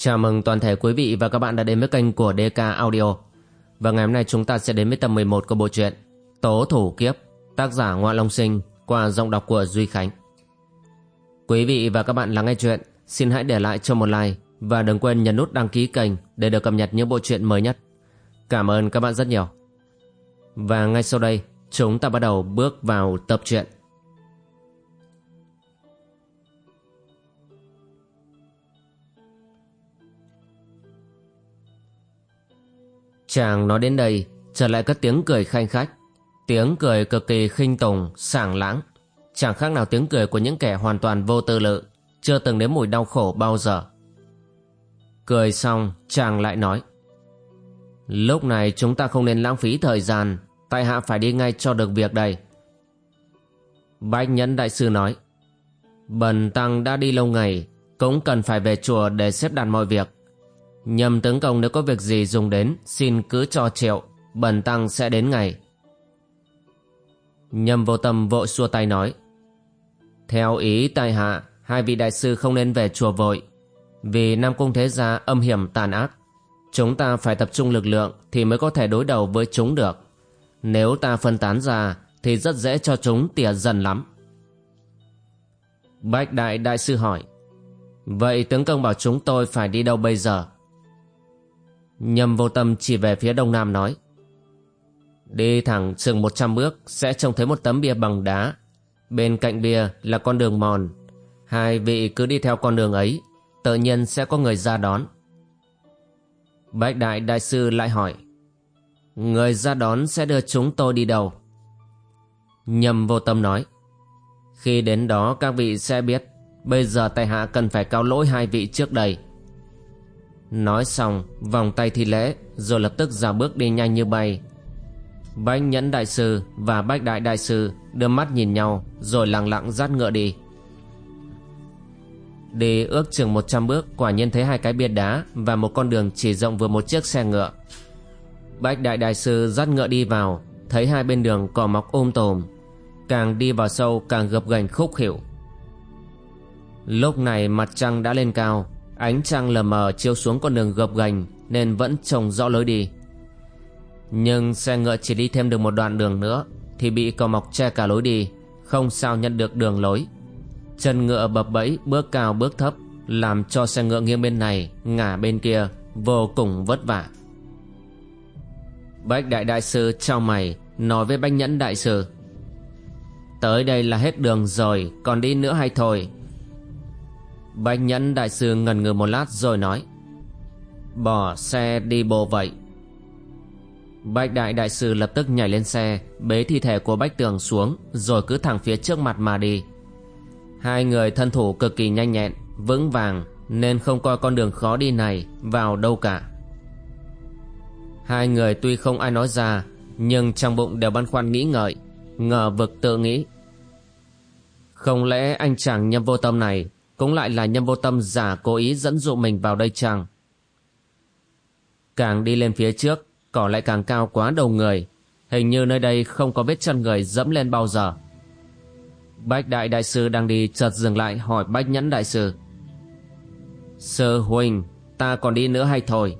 Chào mừng toàn thể quý vị và các bạn đã đến với kênh của DK Audio. Và ngày hôm nay chúng ta sẽ đến với tập 11 của bộ truyện Tố Thủ Kiếp, tác giả Ngoại Long Sinh qua giọng đọc của Duy Khánh. Quý vị và các bạn lắng nghe chuyện, xin hãy để lại cho một like và đừng quên nhấn nút đăng ký kênh để được cập nhật những bộ truyện mới nhất. Cảm ơn các bạn rất nhiều. Và ngay sau đây, chúng ta bắt đầu bước vào tập truyện. Chàng nói đến đây, trở lại cất tiếng cười khanh khách. Tiếng cười cực kỳ khinh tùng, sảng lãng. Chẳng khác nào tiếng cười của những kẻ hoàn toàn vô tư lự, chưa từng nếm mùi đau khổ bao giờ. Cười xong, chàng lại nói. Lúc này chúng ta không nên lãng phí thời gian, tại hạ phải đi ngay cho được việc đây. Bách Nhẫn Đại Sư nói. Bần Tăng đã đi lâu ngày, cũng cần phải về chùa để xếp đặt mọi việc. Nhầm tướng công nếu có việc gì dùng đến, Xin cứ cho triệu, Bần tăng sẽ đến ngày Nhầm vô tâm vội xua tay nói, Theo ý tài hạ, Hai vị đại sư không nên về chùa vội, Vì Nam Cung Thế Gia âm hiểm tàn ác. Chúng ta phải tập trung lực lượng Thì mới có thể đối đầu với chúng được. Nếu ta phân tán ra Thì rất dễ cho chúng tỉa dần lắm. Bách Đại Đại Sư hỏi, Vậy tướng công bảo chúng tôi phải đi đâu bây giờ? Nhầm vô tâm chỉ về phía đông nam nói Đi thẳng chừng 100 bước sẽ trông thấy một tấm bia bằng đá. Bên cạnh bia là con đường mòn. Hai vị cứ đi theo con đường ấy, tự nhiên sẽ có người ra đón. Bách đại đại sư lại hỏi Người ra đón sẽ đưa chúng tôi đi đâu? nhầm vô tâm nói Khi đến đó các vị sẽ biết Bây giờ tại hạ cần phải cao lỗi hai vị trước đây Nói xong, vòng tay thi lễ, Rồi lập tức ra bước đi nhanh như bay. Bách nhẫn đại sư và bách đại đại sư Đưa mắt nhìn nhau, Rồi lặng lặng dắt ngựa đi. Đi ước chừng 100 bước, Quả nhiên thấy hai cái bia đá Và một con đường chỉ rộng vừa một chiếc xe ngựa. Bách đại đại sư dắt ngựa đi vào, Thấy hai bên đường cỏ mọc um ôm tồm Càng đi vào sâu, càng gập ghềnh khúc khỉu Lúc này mặt trăng đã lên cao Ánh trăng lờ mờ chiếu xuống con đường gập ghềnh nên vẫn trông rõ lối đi. Nhưng xe ngựa chỉ đi thêm được một đoạn đường nữa thì bị cỏ mọc che cả lối đi, không sao nhận được đường lối. Chân ngựa bập bẫy bước cao bước thấp làm cho xe ngựa nghiêng bên này, ngả bên kia, vô cùng vất vả. Bách đại đại sư trao mày nói với bách nhẫn đại sư Tới đây là hết đường rồi Còn đi nữa hay thôi Bạch nhẫn đại sư ngần ngừ một lát rồi nói, Bỏ xe đi bộ vậy. Bạch đại đại sư lập tức nhảy lên xe, Bế thi thể của Bách Tường xuống, Rồi cứ thẳng phía trước mặt mà đi. Hai người thân thủ cực kỳ nhanh nhẹn, Vững vàng, Nên không coi con đường khó đi này Vào đâu cả. Hai người tuy không ai nói ra, Nhưng trong bụng đều băn khoăn nghĩ ngợi, Ngờ vực tự nghĩ. Không lẽ anh chàng nhâm vô tâm này cũng lại là nhân vô tâm giả cố ý dẫn dụ mình vào đây chăng càng đi lên phía trước, cỏ lại càng cao quá đầu người. Hình như nơi đây không có vết chân người dẫm lên bao giờ. Bách đại đại sư đang đi chợt dừng lại, hỏi bách nhẫn đại sư. Sư huynh, ta còn đi nữa hay thôi?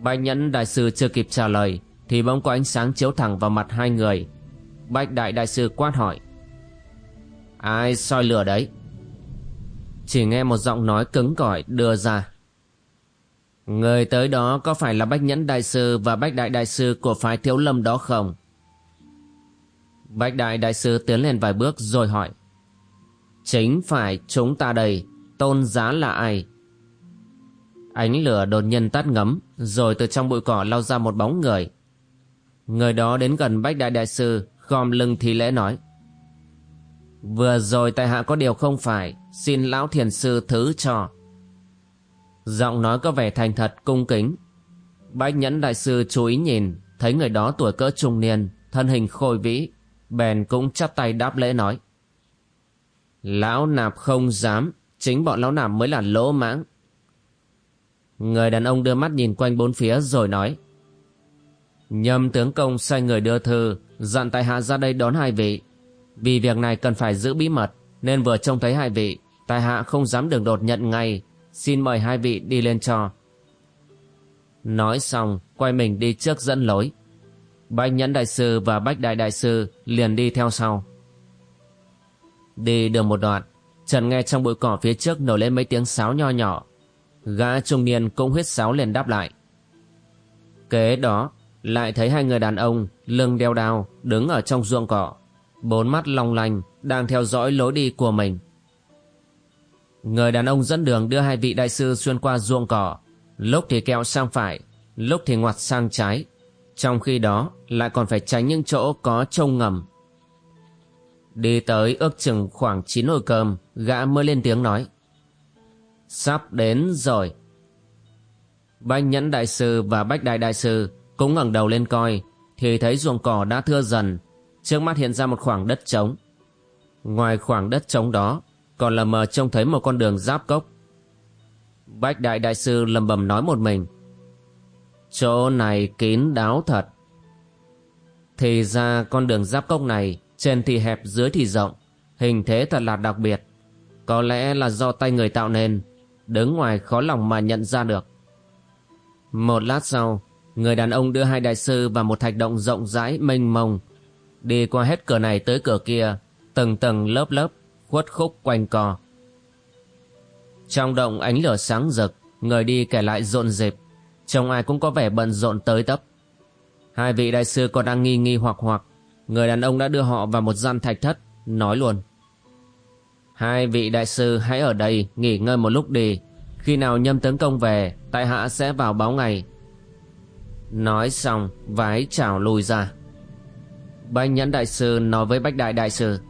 Bách nhẫn đại sư chưa kịp trả lời, thì bỗng có ánh sáng chiếu thẳng vào mặt hai người. Bách đại đại sư quát hỏi. Ai soi lửa đấy? Chỉ nghe một giọng nói cứng cỏi đưa ra. Người tới đó có phải là Bách Nhẫn Đại Sư và Bách Đại Đại Sư của phái Thiếu Lâm đó không? Bách Đại Đại Sư tiến lên vài bước rồi hỏi. Chính phải chúng ta đây, tôn giá là ai? Ánh lửa đột nhiên tắt ngấm, rồi từ trong bụi cỏ lao ra một bóng người. Người đó đến gần Bách Đại Đại Sư, gom lưng thì lễ nói. Vừa rồi tại hạ có điều không phải. Xin lão thiền sư thứ cho. Giọng nói có vẻ thành thật, cung kính. Bách nhẫn đại sư chú ý nhìn, Thấy người đó tuổi cỡ trung niên, Thân hình khôi vĩ, Bèn cũng chắp tay đáp lễ nói. Lão nạp không dám, Chính bọn lão nạp mới là lỗ mãng. Người đàn ông đưa mắt nhìn quanh bốn phía rồi nói. Nhâm tướng công sai người đưa thư, Dặn tại hạ ra đây đón hai vị. Vì việc này cần phải giữ bí mật Nên vừa trông thấy hai vị Tài hạ không dám đường đột nhận ngay xin mời hai vị đi lên cho. Nói xong, quay mình đi trước dẫn lối. Bách Nhẫn Đại Sư và Bách Đại Đại Sư liền đi theo sau. Đi được một đoạn, Trần nghe trong bụi cỏ phía trước nổi lên mấy tiếng sáo nho nhỏ. Gã trung niên cũng huyết sáo liền đáp lại. Kế đó, lại thấy hai người đàn ông lưng đeo đao đứng ở trong ruộng cỏ. Bốn mắt long lanh đang theo dõi lối đi của mình. Người đàn ông dẫn đường đưa hai vị đại sư xuyên qua ruộng cỏ, lúc thì kẹo sang phải, lúc thì ngoặt sang trái. Trong khi đó lại còn phải tránh những chỗ có trông ngầm. Đi tới ước chừng khoảng 9 nồi cơm, gã mới lên tiếng nói. Sắp đến rồi. Bách Nhẫn Đại Sư và Bách Đại Đại Sư cũng ngẩng đầu lên coi, thì thấy ruộng cỏ đã thưa dần, trước mắt hiện ra một khoảng đất trống. Ngoài khoảng đất trống đó, còn lờ mờ trông thấy một con đường giáp cốc. Bách Đại Đại Sư lầm bầm nói một mình. Chỗ này kín đáo thật. Thì ra con đường giáp cốc này trên thì hẹp dưới thì rộng, hình thế thật là đặc biệt. Có lẽ là do tay người tạo nên, đứng ngoài khó lòng mà nhận ra được. Một lát sau, người đàn ông đưa hai đại sư vào một thạch động rộng rãi mênh mông, đi qua hết cửa này tới cửa kia, từng tầng lớp lớp, khuất khúc quanh co. Trong động ánh lửa sáng rực, người đi kẻ lại rộn rịp, trông ai cũng có vẻ bận rộn tới tấp. Hai vị đại sư còn đang nghi nghi hoặc hoặc, người đàn ông đã đưa họ vào một gian thạch thất, nói luôn. Hai vị đại sư hãy ở đây nghỉ ngơi một lúc đi, khi nào nhâm tướng công về, tại hạ sẽ vào báo ngày. Nói xong, vái chào lùi ra. Bách nhẫn đại sư nói với bách đại đại sư.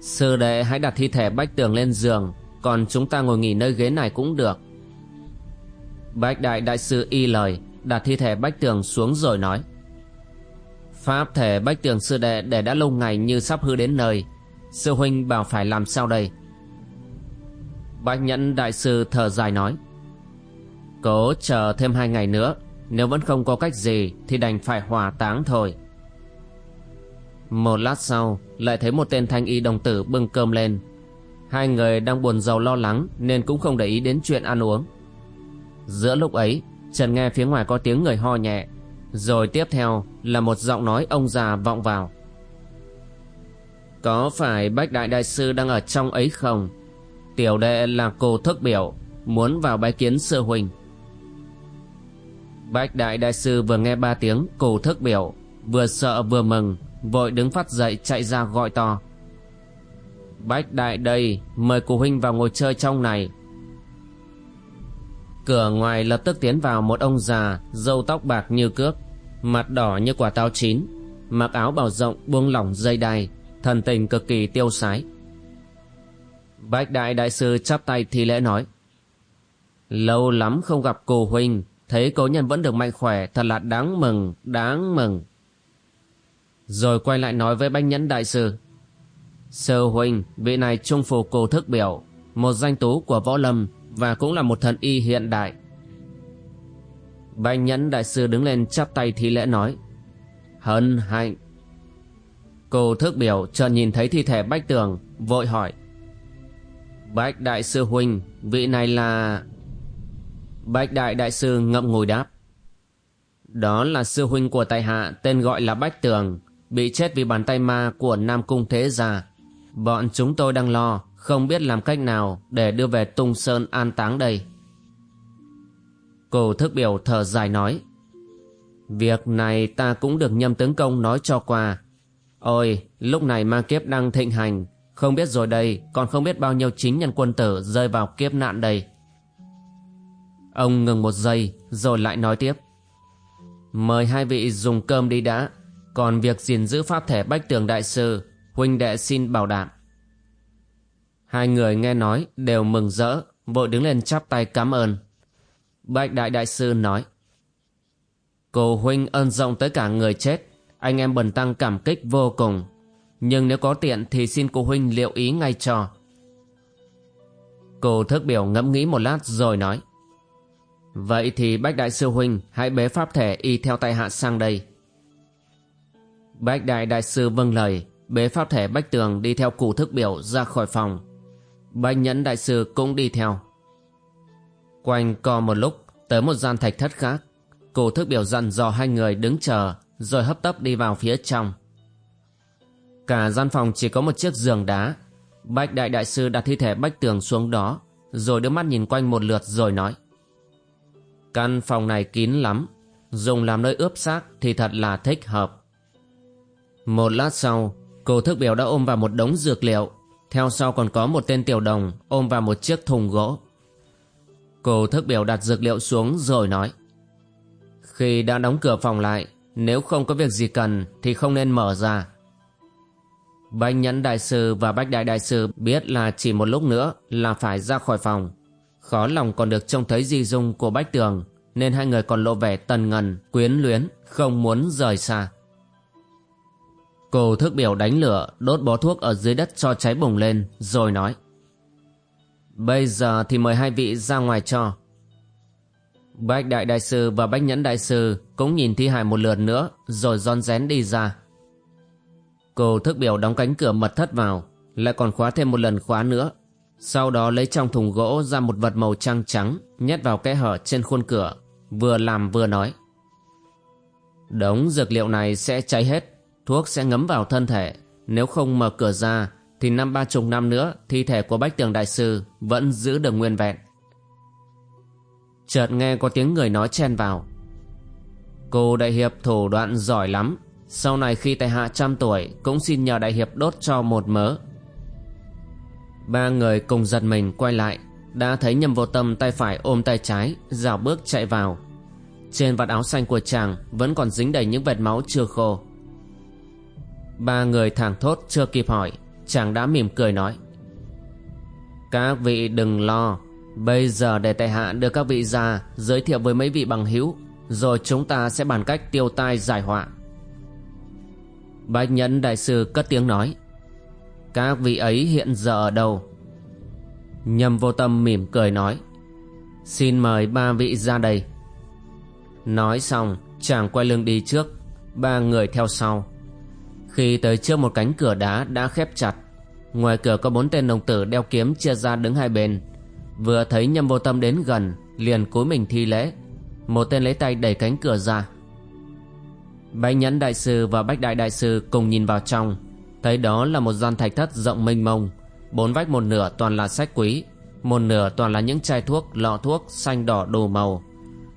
Sư đệ hãy đặt thi thể bách tường lên giường, còn chúng ta ngồi nghỉ nơi ghế này cũng được. Bách đại đại sư y lời, đặt thi thể bách tường xuống rồi nói. Pháp thể bách tường sư đệ để đã lâu ngày như sắp hư đến nơi. Sư huynh bảo phải làm sao đây? Bách nhẫn đại sư thở dài nói. Cố chờ thêm hai ngày nữa, nếu vẫn không có cách gì thì đành phải hỏa táng thôi. Một lát sau, lại thấy một tên thanh y đồng tử bưng cơm lên. Hai người đang buồn giàu lo lắng nên cũng không để ý đến chuyện ăn uống. Giữa lúc ấy, Trần nghe phía ngoài có tiếng người ho nhẹ, rồi tiếp theo là một giọng nói ông già vọng vào. Có phải Bách Đại Đại Sư đang ở trong ấy không? Tiểu đệ là cô thức biểu, muốn vào bái kiến sư huynh. Bách Đại Đại Sư vừa nghe ba tiếng cổ thức biểu, vừa sợ vừa mừng, vội đứng phát dậy chạy ra gọi to. Bách Đại đây, mời cụ huynh vào ngồi chơi trong này. Cửa ngoài lập tức tiến vào một ông già, râu tóc bạc như cước, mặt đỏ như quả táo chín, mặc áo bào rộng buông lỏng dây đai, thần tình cực kỳ tiêu sái. Bách Đại Đại Sư chắp tay thi lễ nói. Lâu lắm không gặp cô huynh, thấy cố nhân vẫn được mạnh khỏe, thật là đáng mừng, đáng mừng. Rồi quay lại nói với Bách Nhẫn Đại Sư. Sư huynh, vị này trung phù cổ thức biểu, một danh tú của võ lâm và cũng là một thần y hiện đại. Bách Nhẫn Đại Sư đứng lên chắp tay thi lễ nói. Hân hạnh. cổ thức biểu chợt nhìn thấy thi thể Bách Tường, vội hỏi. Bách Đại Sư Huynh, vị này là... Bách Đại Đại Sư ngậm ngùi đáp. Đó là sư huynh của tại hạ tên gọi là Bách Tường, bị chết vì bàn tay ma của Nam Cung Thế Gia. Bọn chúng tôi đang lo, không biết làm cách nào để đưa về Tung Sơn an táng đây. Cổ thức biểu thở dài nói. Việc này ta cũng được nhâm tướng công nói cho qua. Ôi, lúc này ma kiếp đang thịnh hành, không biết rồi đây, còn không biết bao nhiêu chính nhân quân tử rơi vào kiếp nạn đây. Ông ngừng một giây, rồi lại nói tiếp. Mời hai vị dùng cơm đi đã, còn việc gìn giữ pháp thể bách tường đại sư, huynh đệ xin bảo đảm. Hai người nghe nói đều mừng rỡ, vội đứng lên chắp tay cảm ơn. Bạch đại đại sư nói. Cô huynh ơn rộng tới cả người chết, anh em bần tăng cảm kích vô cùng. Nhưng nếu có tiện thì xin cô huynh liệu ý ngay cho. Cô thức biểu ngẫm nghĩ một lát rồi nói. Vậy thì Bách Đại Sư Huynh hãy bế pháp thể y theo tại hạ sang đây. Bách Đại Đại Sư vâng lời, bế pháp thể Bách Tường đi theo cụ thức biểu ra khỏi phòng. Bách Nhẫn Đại Sư cũng đi theo. Quanh co một lúc tới một gian thạch thất khác. cụ thức biểu dặn dò hai người đứng chờ rồi hấp tấp đi vào phía trong. Cả gian phòng chỉ có một chiếc giường đá. Bách đại đại sư đặt thi thể bách tường xuống đó rồi đưa mắt nhìn quanh một lượt rồi nói. Căn phòng này kín lắm, dùng làm nơi ướp xác thì thật là thích hợp. Một lát sau, cô thức biểu đã ôm vào một đống dược liệu, theo sau còn có một tên tiểu đồng ôm vào một chiếc thùng gỗ. Cô thức biểu đặt dược liệu xuống rồi nói. Khi đã đóng cửa phòng lại, nếu không có việc gì cần thì không nên mở ra. Bách Nhẫn Đại Sư và Bách Đại Đại Sư biết là chỉ một lúc nữa là phải ra khỏi phòng. Khó lòng còn được trông thấy di dung của Bách Tường nên hai người còn lộ vẻ tần ngần, quyến luyến, không muốn rời xa. Cô thức biểu đánh lửa, đốt bó thuốc ở dưới đất cho cháy bùng lên, rồi nói. Bây giờ thì mời hai vị ra ngoài cho. Bách Đại Đại Sư và Bách Nhẫn Đại Sư cũng nhìn thi hài một lượt nữa, rồi ron rén đi ra. Cô thức biểu đóng cánh cửa mật thất vào, lại còn khóa thêm một lần khóa nữa. Sau đó lấy trong thùng gỗ ra một vật màu trắng trắng, nhét vào kẽ hở trên khuôn cửa, vừa làm vừa nói. Đống dược liệu này sẽ cháy hết, thuốc sẽ ngấm vào thân thể. Nếu không mở cửa ra, thì năm ba chục năm nữa, thi thể của Bách Tường Đại Sư vẫn giữ được nguyên vẹn. Chợt nghe có tiếng người nói chen vào. Cô đại hiệp thủ đoạn giỏi lắm, sau này khi tại hạ trăm tuổi Cũng xin nhờ đại hiệp đốt cho một mớ Ba người cùng giật mình quay lại Đã thấy nhầm vô tâm tay phải ôm tay trái Rào bước chạy vào Trên vạt áo xanh của chàng Vẫn còn dính đầy những vệt máu chưa khô Ba người thẳng thốt chưa kịp hỏi, Chàng đã mỉm cười nói. Các vị đừng lo, Bây giờ để tại hạ đưa các vị ra, Giới thiệu với mấy vị bằng hữu, Rồi chúng ta sẽ bàn cách tiêu tai giải họa. Bạch Nhẫn Đại Sư cất tiếng nói. Các vị ấy hiện giờ ở đâu? Nhâm vô tâm mỉm cười nói. Xin mời ba vị ra đây. Nói xong, chàng quay lưng đi trước, Ba người theo sau. Khi tới trước một cánh cửa đá đã khép chặt. Ngoài cửa có bốn tên đồng tử đeo kiếm chia ra đứng hai bên. Vừa thấy nhâm vô tâm đến gần Liền cúi mình thi lễ. Một tên lấy tay đẩy cánh cửa ra. Bách Nhẫn Đại Sư và Bách Đại Đại Sư cùng nhìn vào trong. Thấy đó là một gian thạch thất rộng mênh mông Bốn vách một nửa toàn là sách quý Một nửa toàn là những chai thuốc, lọ thuốc xanh đỏ đồ màu.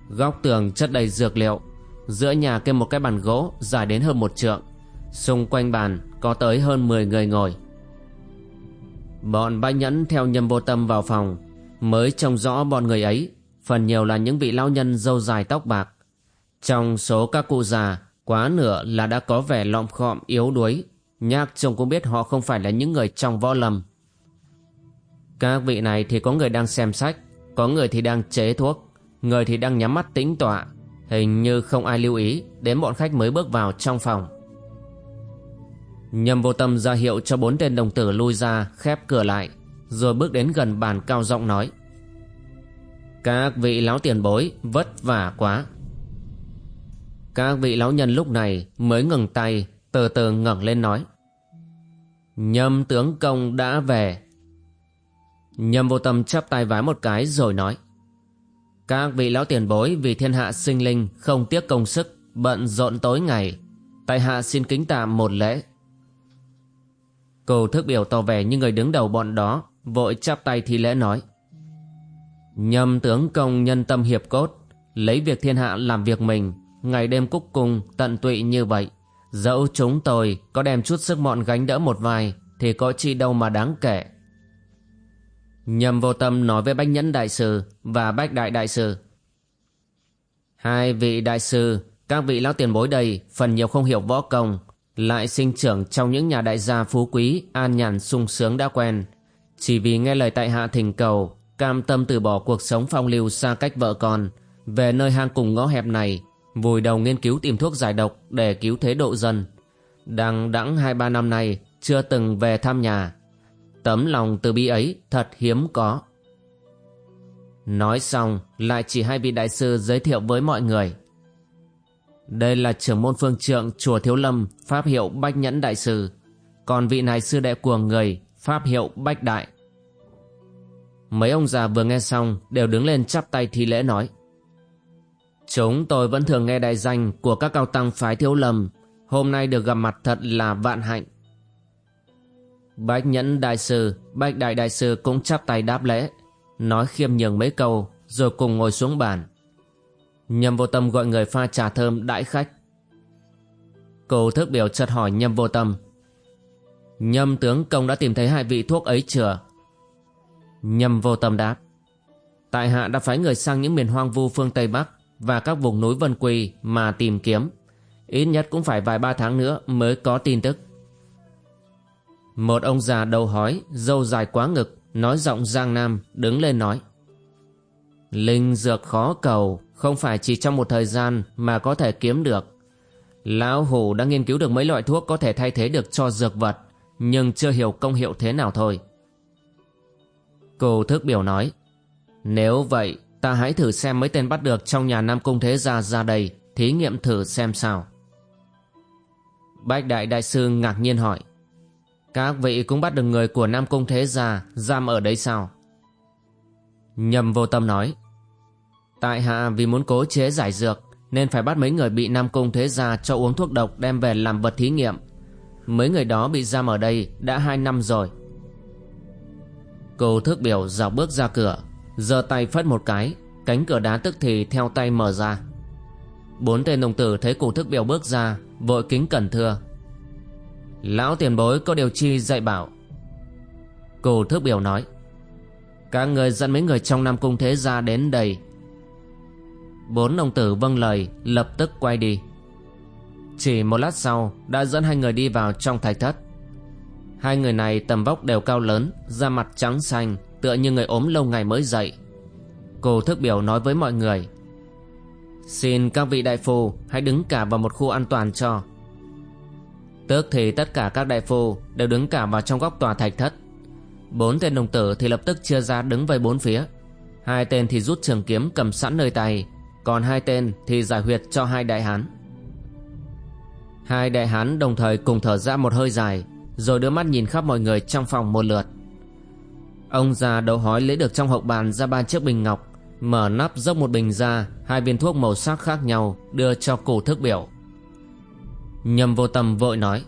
Góc tường chất đầy dược liệu Giữa nhà kê một cái bàn gỗ dài đến hơn một trượng. Xung quanh bàn có tới hơn 10 người ngồi. Bọn bách nhẫn theo nhầm vô tâm vào phòng, Mới trông rõ bọn người ấy, Phần nhiều là những vị lão nhân dâu dài tóc bạc. Trong số các cụ già, Quá nửa là đã có vẻ lọm khọm, yếu đuối. Nhạc trông cũng biết họ không phải là những người trong võ lâm. Các vị này thì có người đang xem sách, Có người thì đang chế thuốc, Người thì đang nhắm mắt tĩnh tọa. Hình như không ai lưu ý, Đến bọn khách mới bước vào trong phòng. Nhầm vô tâm ra hiệu cho bốn tên đồng tử lui ra Khép cửa lại Rồi bước đến gần bàn cao giọng nói Các vị lão tiền bối Vất vả quá các vị lão nhân lúc này mới ngừng tay, từ từ ngẩng lên nói. Nhâm tướng công đã về. Nhâm vô tâm chắp tay vái một cái rồi nói. Các vị lão tiền bối vì thiên hạ sinh linh không tiếc công sức, bận rộn tối ngày. Tại hạ xin kính tạm một lễ. Cô thức biểu tỏ vẻ như người đứng đầu bọn đó, vội chắp tay thi lễ nói. Nhâm tướng công nhân tâm hiệp cốt, lấy việc thiên hạ làm việc mình, ngày đêm cúc cùng tận tụy như vậy. Dẫu chúng tôi có đem chút sức mọn gánh đỡ một vài thì có chi đâu mà đáng kể. Nhâm vô tâm nói với bách nhẫn đại sư và bách đại đại sư. Hai vị đại sư các vị lão tiền bối đây phần nhiều không hiểu võ công lại sinh trưởng trong những nhà đại gia phú quý, an nhàn, sung sướng đã quen chỉ vì nghe lời tại hạ thỉnh cầu, cam tâm từ bỏ cuộc sống phong lưu xa cách vợ con, về nơi hang cùng ngõ hẹp này, vùi đầu nghiên cứu tìm thuốc giải độc để cứu thế độ dân. Đang đẵng hai ba năm nay, chưa từng về thăm nhà. Tấm lòng từ bi ấy thật hiếm có. Nói xong, lại chỉ hai vị đại sư giới thiệu với mọi người. Đây là trưởng môn phương trượng chùa Thiếu Lâm Pháp hiệu Bách Nhẫn Đại Sư Còn vị này sư đệ của người Pháp hiệu Bách Đại Mấy ông già vừa nghe xong đều đứng lên chắp tay thi lễ nói. Chúng tôi vẫn thường nghe đại danh của các cao tăng phái thiếu lâm Hôm nay được gặp mặt thật là vạn hạnh. Bách nhẫn đại sư, bách đại đại sư cũng chắp tay đáp lễ. Nói khiêm nhường mấy câu rồi cùng ngồi xuống bàn. Nhâm vô tâm gọi người pha trà thơm đãi khách. Cô thức biểu chợt hỏi nhâm vô tâm. Nhâm tướng công đã tìm thấy hai vị thuốc ấy chưa? Nhâm vô tâm đáp. Tại hạ đã phái người sang những miền hoang vu phương Tây Bắc và các vùng núi Vân Quỳ mà tìm kiếm. Ít nhất cũng phải vài ba tháng nữa mới có tin tức. Một ông già đầu hói, dâu dài quá ngực, nói giọng giang nam, đứng lên nói. Linh dược khó cầu, không phải chỉ trong một thời gian mà có thể kiếm được. Lão Hủ đã nghiên cứu được mấy loại thuốc có thể thay thế được cho dược vật, nhưng chưa hiểu công hiệu thế nào thôi. Cô thức biểu nói, nếu vậy ta hãy thử xem mấy tên bắt được trong nhà Nam Cung Thế Gia ra đây, thí nghiệm thử xem sao. Bách Đại Đại Sư ngạc nhiên hỏi, các vị cũng bắt được người của Nam Cung Thế Gia giam ở đây sao? Nhầm vô tâm nói, tại hạ vì muốn cố chế giải dược nên phải bắt mấy người bị Nam Cung Thế Gia cho uống thuốc độc đem về làm vật thí nghiệm. Mấy người đó bị giam ở đây đã hai năm rồi. Cô thước biểu dạo bước ra cửa, giơ tay phất một cái, cánh cửa đá tức thì theo tay mở ra. Bốn tên đồng tử thấy cụ thức biểu bước ra, vội kính cẩn thưa. Lão tiền bối có điều chi dạy bảo. Cụ thức biểu nói. Các người dẫn mấy người trong Nam Cung Thế Gia đến đây Bốn đồng tử vâng lời, lập tức quay đi. Chỉ một lát sau, đã dẫn hai người đi vào trong thạch thất. Hai người này tầm vóc đều cao lớn, Da mặt trắng xanh, Tựa như người ốm lâu ngày mới dậy. Cô thức biểu nói với mọi người, Xin các vị đại phu Hãy đứng cả vào một khu an toàn cho. Tức thì tất cả các đại phu Đều đứng cả vào trong góc tòa thạch thất. Bốn tên đồng tử thì lập tức chia ra đứng về bốn phía. Hai tên thì rút trường kiếm cầm sẵn nơi tay còn hai tên thì giải huyệt cho hai đại hán. Hai đại hán đồng thời cùng thở ra một hơi dài, Rồi đưa mắt nhìn khắp mọi người trong phòng một lượt. Ông già đầu hói lấy được trong hộp bàn ra ba chiếc bình ngọc, Mở nắp dốc một bình ra, Hai viên thuốc màu sắc khác nhau, Đưa cho cổ thức biểu. Nhầm vô tầm vội nói,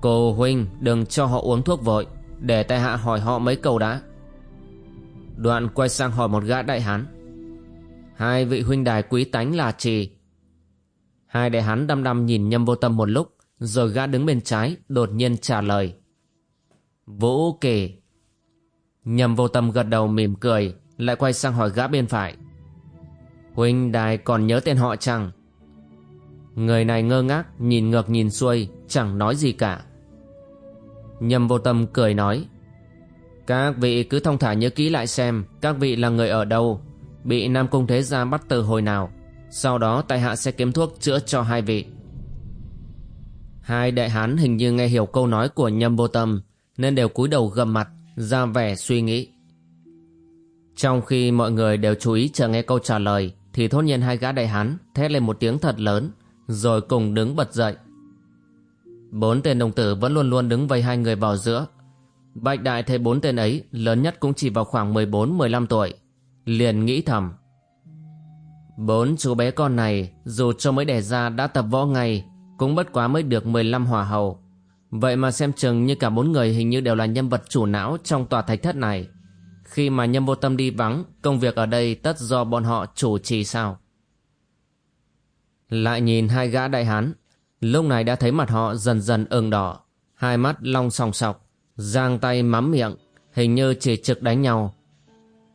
Cô huynh, đừng cho họ uống thuốc vội, Để tại hạ hỏi họ mấy câu đã. Đoạn quay sang hỏi một gã đại hán Hai vị huynh đài quý tánh là trì. Hai đại hán đăm đăm nhìn nhâm vô tâm một lúc, Rồi gã đứng bên trái, đột nhiên trả lời. Vũ kỳ. Nhâm vô tâm gật đầu mỉm cười, Lại quay sang hỏi gã bên phải. Huynh đài còn nhớ tên họ chăng? Người này ngơ ngác, Nhìn ngược nhìn xuôi, Chẳng nói gì cả. Nhâm vô tâm cười nói. Các vị cứ thông thả nhớ kỹ lại xem, Các vị là người ở đâu? Bị Nam Cung Thế Gia bắt từ hồi nào? Sau đó tại hạ sẽ kiếm thuốc chữa cho hai vị. Hai đại hán hình như nghe hiểu câu nói của nhâm vô tâm, Nên đều cúi đầu gầm mặt, ra vẻ suy nghĩ. Trong khi mọi người đều chú ý chờ nghe câu trả lời, Thì thốt nhiên hai gã đại hán thét lên một tiếng thật lớn, Rồi cùng đứng bật dậy. Bốn tên đồng tử vẫn luôn luôn đứng vây hai người vào giữa. Bạch đại thấy bốn tên ấy, lớn nhất cũng chỉ vào khoảng 14-15 tuổi liền nghĩ thầm. Bốn chú bé con này, dù cho mới đẻ ra đã tập võ ngay, cũng bất quá mới được 15 hòa hầu. Vậy mà xem chừng như cả bốn người hình như đều là nhân vật chủ não trong tòa thạch thất này. Khi mà nhâm vô tâm đi vắng, công việc ở đây tất do bọn họ chủ trì sao? Lại nhìn hai gã đại hán, lúc này đã thấy mặt họ dần dần ửng đỏ, hai mắt long sòng sọc, giang tay mắm miệng, hình như chỉ trực đánh nhau.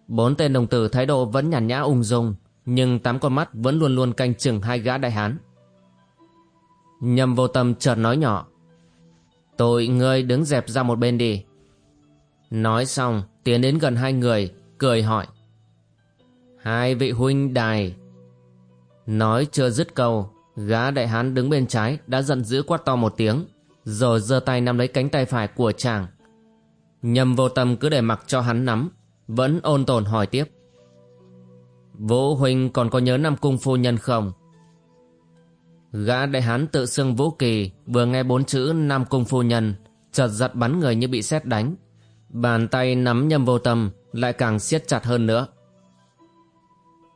Bốn tên đồng tử thái độ vẫn nhàn nhã ung dung, Nhưng tám con mắt vẫn luôn luôn canh chừng hai gã đại hán. Nhầm vô tâm chợt nói nhỏ, Tội ngươi đứng dẹp ra một bên đi. Nói xong, tiến đến gần hai người, Cười hỏi, Hai vị huynh đài. Nói chưa dứt câu, Gã đại hán đứng bên trái Đã giận dữ quát to một tiếng, Rồi giơ tay nắm lấy cánh tay phải của chàng. Nhầm vô tâm cứ để mặc cho hắn nắm vẫn ôn tồn hỏi tiếp Vũ Huynh còn có nhớ Nam Cung phu nhân không? Gã đại hán tự xưng Vũ Kỳ vừa nghe bốn chữ Nam Cung phu nhân chợt giật bắn người như bị sét đánh bàn tay nắm nhâm vô tâm lại càng siết chặt hơn nữa.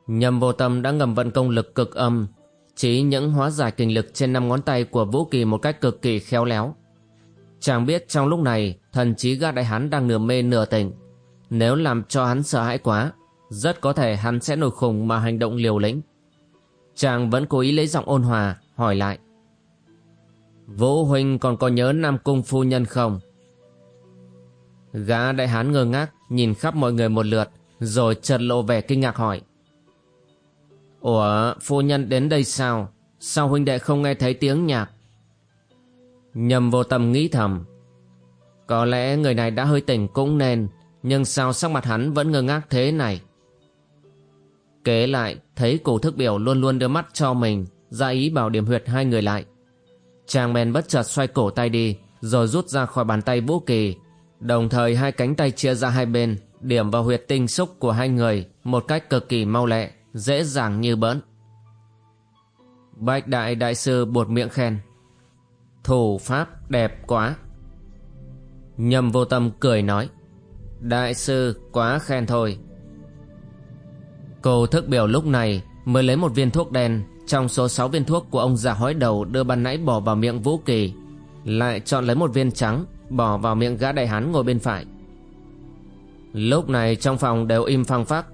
Nhầm vô tâm đã ngầm vận công lực cực âm, chỉ những hóa giải kinh lực trên năm ngón tay của Vũ Kỳ một cách cực kỳ khéo léo. Chàng biết trong lúc này thần trí gã đại hán đang nửa mê nửa tỉnh. Nếu làm cho hắn sợ hãi quá, rất có thể hắn sẽ nổi khùng mà hành động liều lĩnh. Chàng vẫn cố ý lấy giọng ôn hòa, hỏi lại. Vũ Huynh còn có nhớ Nam Cung Phu Nhân không? Gã đại hán ngơ ngác nhìn khắp mọi người một lượt rồi chợt lộ vẻ kinh ngạc hỏi. Ủa, phu nhân đến đây sao? Sao huynh đệ không nghe thấy tiếng nhạc? Nhầm vô tâm nghĩ thầm. Có lẽ người này đã hơi tỉnh cũng nên, nhưng sao sắc mặt hắn vẫn ngơ ngác thế này? Kế lại, thấy cổ thức biểu luôn luôn đưa mắt cho mình, ra ý bảo điểm huyệt hai người lại. Chàng men bất chợt xoay cổ tay đi, rồi rút ra khỏi bàn tay Vũ Kỳ. Đồng thời hai cánh tay chia ra hai bên, điểm vào huyệt tinh xúc của hai người một cách cực kỳ mau lẹ, dễ dàng như bỡn. Bạch đại đại sư buột miệng khen. Thủ pháp đẹp quá. Nhầm vô tâm cười nói. Đại sư quá khen thôi. Cô thức biểu lúc này mới lấy một viên thuốc đen trong số 6 viên thuốc của ông già hói đầu đưa ban nãy bỏ vào miệng Vũ Kỳ, lại chọn lấy một viên trắng bỏ vào miệng gã đại hán ngồi bên phải. Lúc này trong phòng đều im phăng phắc,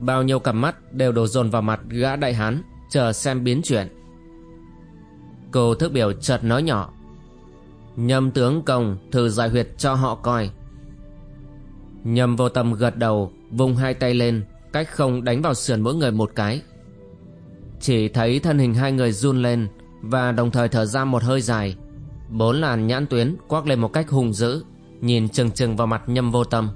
bao nhiêu cặp mắt đều đổ dồn vào mặt gã đại hán, chờ xem biến chuyển. Cô thức biểu chợt nói nhỏ, nhâm tướng công thử giải huyệt cho họ coi. Nhâm vô tâm gật đầu, vung hai tay lên, cách không đánh vào sườn mỗi người một cái, chỉ thấy thân hình hai người run lên Và đồng thời thở ra một hơi dài. Bốn làn nhãn tuyến quắc lên một cách hung dữ Nhìn chừng chừng vào mặt nhâm vô tâm.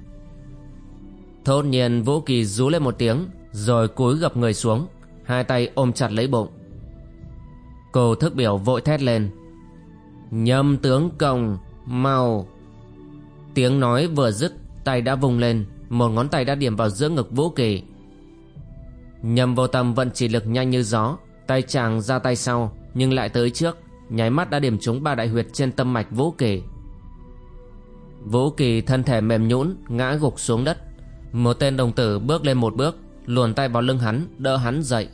Thốt nhiên Vũ Kỳ rú lên một tiếng Rồi cúi gập người xuống Hai tay ôm chặt lấy bụng. Cô thức biểu vội thét lên. Nhâm tướng công Mau. Tiếng nói vừa dứt Tay đã vùng lên, Một ngón tay đã điểm vào giữa ngực Vũ Kỳ. Nhầm vô tâm vận chỉ lực nhanh như gió, Tay chàng ra tay sau, Nhưng lại tới trước, Nháy mắt đã điểm trúng ba đại huyệt trên tâm mạch Vũ Kỳ. Vũ Kỳ thân thể mềm nhũn, Ngã gục xuống đất. Một tên đồng tử bước lên một bước, Luồn tay vào lưng hắn, đỡ hắn dậy.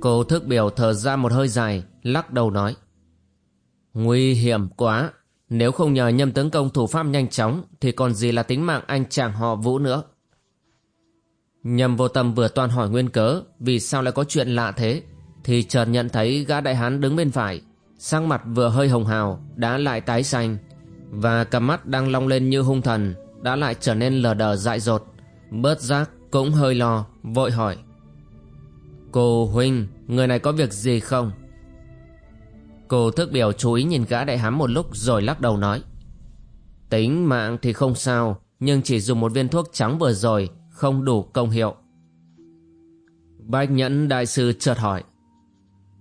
Cô thức biểu thở ra một hơi dài, Lắc đầu nói, Nguy hiểm quá. Nếu không nhờ nhâm tướng công thủ pháp nhanh chóng, Thì còn gì là tính mạng anh chàng họ Vũ nữa? Nhâm vô tâm vừa toàn hỏi nguyên cớ, vì sao lại có chuyện lạ thế, thì chợt nhận thấy gã đại hán đứng bên phải sang mặt vừa hơi hồng hào, đã lại tái xanh, và cặp mắt đang long lên như hung thần, đã lại trở nên lờ đờ dại dột. Bớt giác cũng hơi lo, vội hỏi. Cô huynh, người này có việc gì không? Cô thức biểu chú ý nhìn gã đại hám một lúc rồi lắc đầu nói tính mạng thì không sao nhưng chỉ dùng một viên thuốc trắng vừa rồi không đủ công hiệu. Bách nhẫn đại sư chợt hỏi.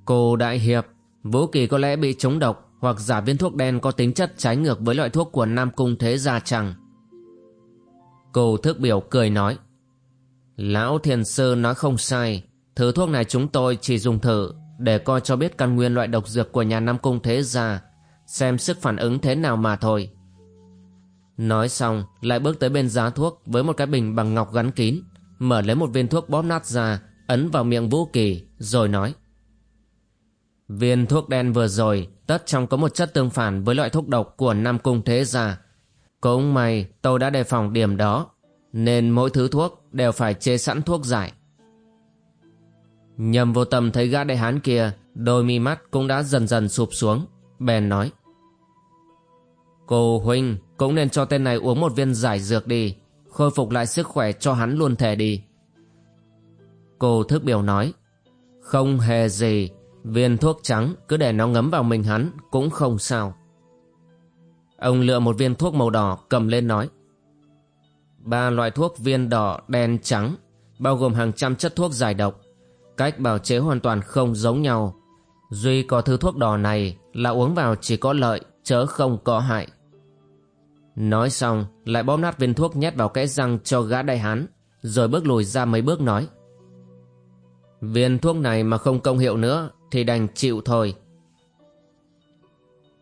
Cô đại hiệp, Vũ Kỳ có lẽ bị trúng độc hoặc giả viên thuốc đen có tính chất trái ngược với loại thuốc của Nam Cung Thế Gia chẳng? Cô thức biểu cười nói. Lão thiền sư nói không sai, thứ thuốc này chúng tôi chỉ dùng thử để coi cho biết căn nguyên loại độc dược của nhà Nam Cung Thế Gia, xem sức phản ứng thế nào mà thôi. Nói xong lại bước tới bên giá thuốc với một cái bình bằng ngọc gắn kín Mở lấy một viên thuốc bóp nát ra Ấn vào miệng Vũ Kỳ Rồi nói. Viên thuốc đen vừa rồi Tất trong có một chất tương phản với loại thuốc độc của Nam Cung Thế Gia. Cũng may tôi đã đề phòng điểm đó Nên mỗi thứ thuốc đều phải chế sẵn thuốc giải. Nhầm vô tâm thấy gã đại hán kia Đôi mi mắt cũng đã dần dần sụp xuống. Bèn nói Cô huynh cũng nên cho tên này uống một viên giải dược đi Khôi phục lại sức khỏe cho hắn luôn thể đi. Cô thức biểu nói Không hề gì Viên thuốc trắng cứ để nó ngấm vào mình hắn Cũng không sao. Ông lựa một viên thuốc màu đỏ cầm lên nói Ba loại thuốc viên đỏ, đen, trắng Bao gồm hàng trăm chất thuốc giải độc Cách bào chế hoàn toàn không giống nhau. Duy có thứ thuốc đỏ này là uống vào chỉ có lợi, chớ không có hại. Nói xong, lại bóp nát viên thuốc nhét vào cái răng cho gã đại hán, Rồi bước lùi ra mấy bước nói. Viên thuốc này mà không công hiệu nữa Thì đành chịu thôi.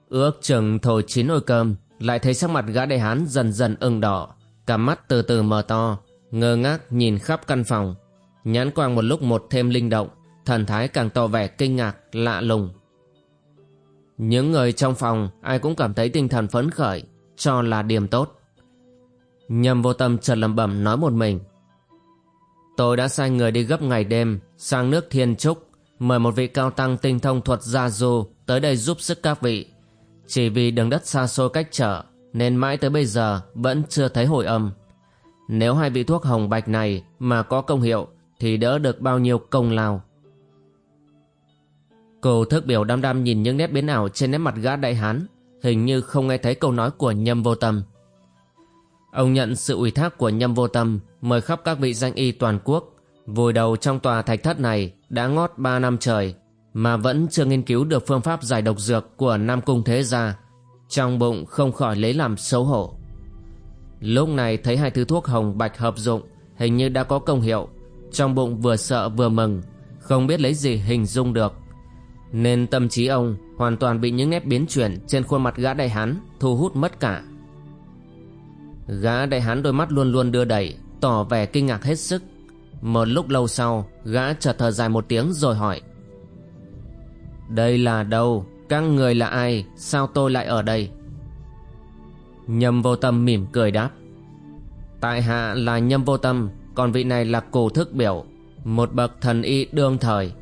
Ước chừng thổi chín nồi cơm, Lại thấy sắc mặt gã đại hán dần dần ửng đỏ, Cả mắt từ từ mở to, Ngơ ngác nhìn khắp căn phòng. Nhãn quang một lúc một thêm linh động, Thần thái càng tỏ vẻ kinh ngạc, lạ lùng. Những người trong phòng, Ai cũng cảm thấy tinh thần phấn khởi, Cho là điểm tốt. Nhầm vô tâm chợt lẩm bẩm nói một mình. Tôi đã sai người đi gấp ngày đêm, Sang nước Thiên Trúc, Mời một vị cao tăng tinh thông thuật gia du Tới đây giúp sức các vị. Chỉ vì đường đất xa xôi cách trở, Nên mãi tới bây giờ Vẫn chưa thấy hồi âm. Nếu hai vị thuốc hồng bạch này Mà có công hiệu thì đỡ được bao nhiêu công lao Cô thức biểu đăm đăm nhìn những nét biến ảo Trên nét mặt gã đại hán, Hình như không nghe thấy câu nói của nhâm vô tâm Ông nhận sự ủy thác của nhâm vô tâm, Mời khắp các vị danh y toàn quốc, Vùi đầu trong tòa thạch thất này đã ngót 3 năm trời, mà vẫn chưa nghiên cứu được phương pháp giải độc dược của Nam Cung Thế Gia. Trong bụng không khỏi lấy làm xấu hổ. Lúc này thấy hai thứ thuốc hồng bạch hợp dụng, hình như đã có công hiệu. Trong bụng vừa sợ vừa mừng, không biết lấy gì hình dung được. Nên tâm trí ông hoàn toàn bị những nét biến chuyển trên khuôn mặt gã đại hán thu hút mất cả. Gã đại hán đôi mắt luôn luôn đưa đẩy, tỏ vẻ kinh ngạc hết sức. Một lúc lâu sau Gã chợt thở dài một tiếng rồi hỏi Đây là đâu Các người là ai Sao tôi lại ở đây Nhâm vô tâm mỉm cười đáp Tại hạ là nhâm vô tâm còn vị này là cổ thức biểu, Một bậc thần y đương thời.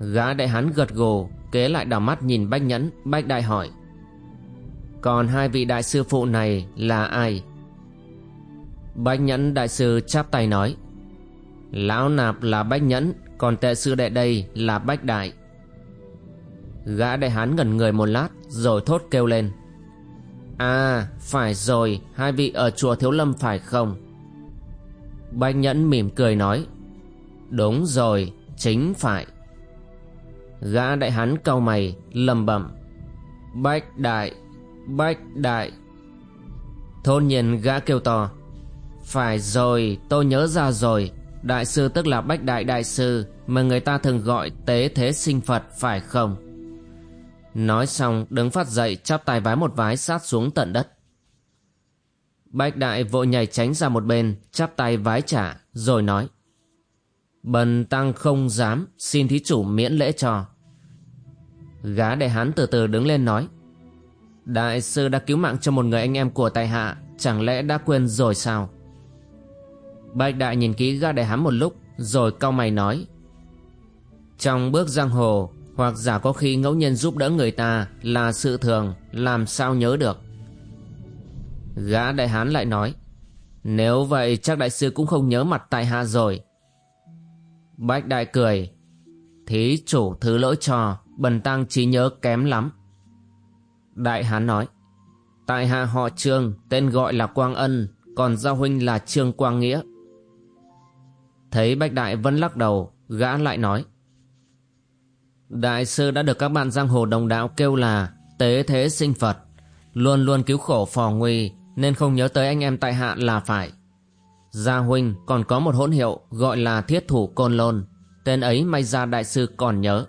Gã đại hán gật gù, Kế lại đảo mắt nhìn bách nhẫn. Bách đại hỏi, Còn hai vị đại sư phụ này là ai? Bách nhẫn đại sư chắp tay nói, Lão nạp là Bách Nhẫn, Còn tệ sư đệ đây là Bách Đại. Gã đại hán ngẩn người một lát, Rồi thốt kêu lên À phải rồi, Hai vị ở chùa Thiếu Lâm phải không? Bách Nhẫn mỉm cười nói, Đúng rồi, Chính phải. Gã đại hán cau mày lầm bẩm, Bách Đại Bách Đại. Thôn nhiên gã kêu to, Phải rồi, tôi nhớ ra rồi. Đại sư tức là Bách Đại Đại sư Mà người ta thường gọi tế thế sinh Phật, phải không? Nói xong, đứng phát dậy, chắp tay vái một vái sát xuống tận đất. Bách Đại vội nhảy tránh ra một bên, Chắp tay vái trả, Rồi nói. Bần tăng không dám, Xin thí chủ miễn lễ cho. Gá đại hán từ từ đứng lên nói. Đại sư đã cứu mạng cho một người anh em của tài hạ, Chẳng lẽ đã quên rồi sao? Bạch đại nhìn kỹ gã đại hán một lúc, Rồi cau mày nói. Trong bước giang hồ, Hoặc giả có khi ngẫu nhiên giúp đỡ người ta Là sự thường, Làm sao nhớ được? Gã đại hán lại nói Nếu vậy chắc đại sư cũng không nhớ mặt tại hạ rồi Bạch đại cười Thí chủ thứ lỗi cho Bần tăng trí nhớ kém lắm Đại hán nói Tại hạ họ Trương Tên gọi là Quang Ân Còn gia huynh là Trương Quang Nghĩa Thấy Bách Đại vẫn lắc đầu, gã lại nói. Đại sư đã được các bạn giang hồ đồng đạo kêu là tế thế sinh Phật, luôn luôn cứu khổ phò nguy nên không nhớ tới anh em tại hạ là phải. Gia huynh còn có một hỗn hiệu gọi là thiết thủ côn lôn, tên ấy may ra đại sư còn nhớ.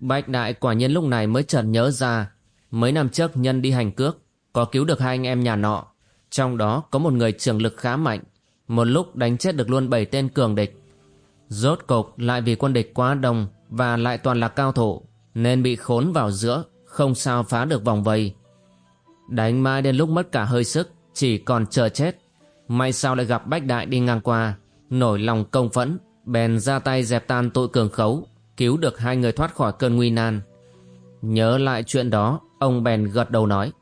Bách Đại quả nhiên lúc này mới chợt nhớ ra, mấy năm trước nhân đi hành cước, có cứu được hai anh em nhà nọ, trong đó có một người trường lực khá mạnh, một lúc đánh chết được luôn bảy tên cường địch. Rốt cục lại vì quân địch quá đông và lại toàn là cao thủ, nên bị khốn vào giữa, không sao phá được vòng vây. Đánh mãi đến lúc mất cả hơi sức, chỉ còn chờ chết. May sao lại gặp Bách Đại đi ngang qua, nổi lòng công phẫn, bèn ra tay dẹp tan tội cường khấu, cứu được hai người thoát khỏi cơn nguy nan. Nhớ lại chuyện đó, ông bèn gật đầu nói.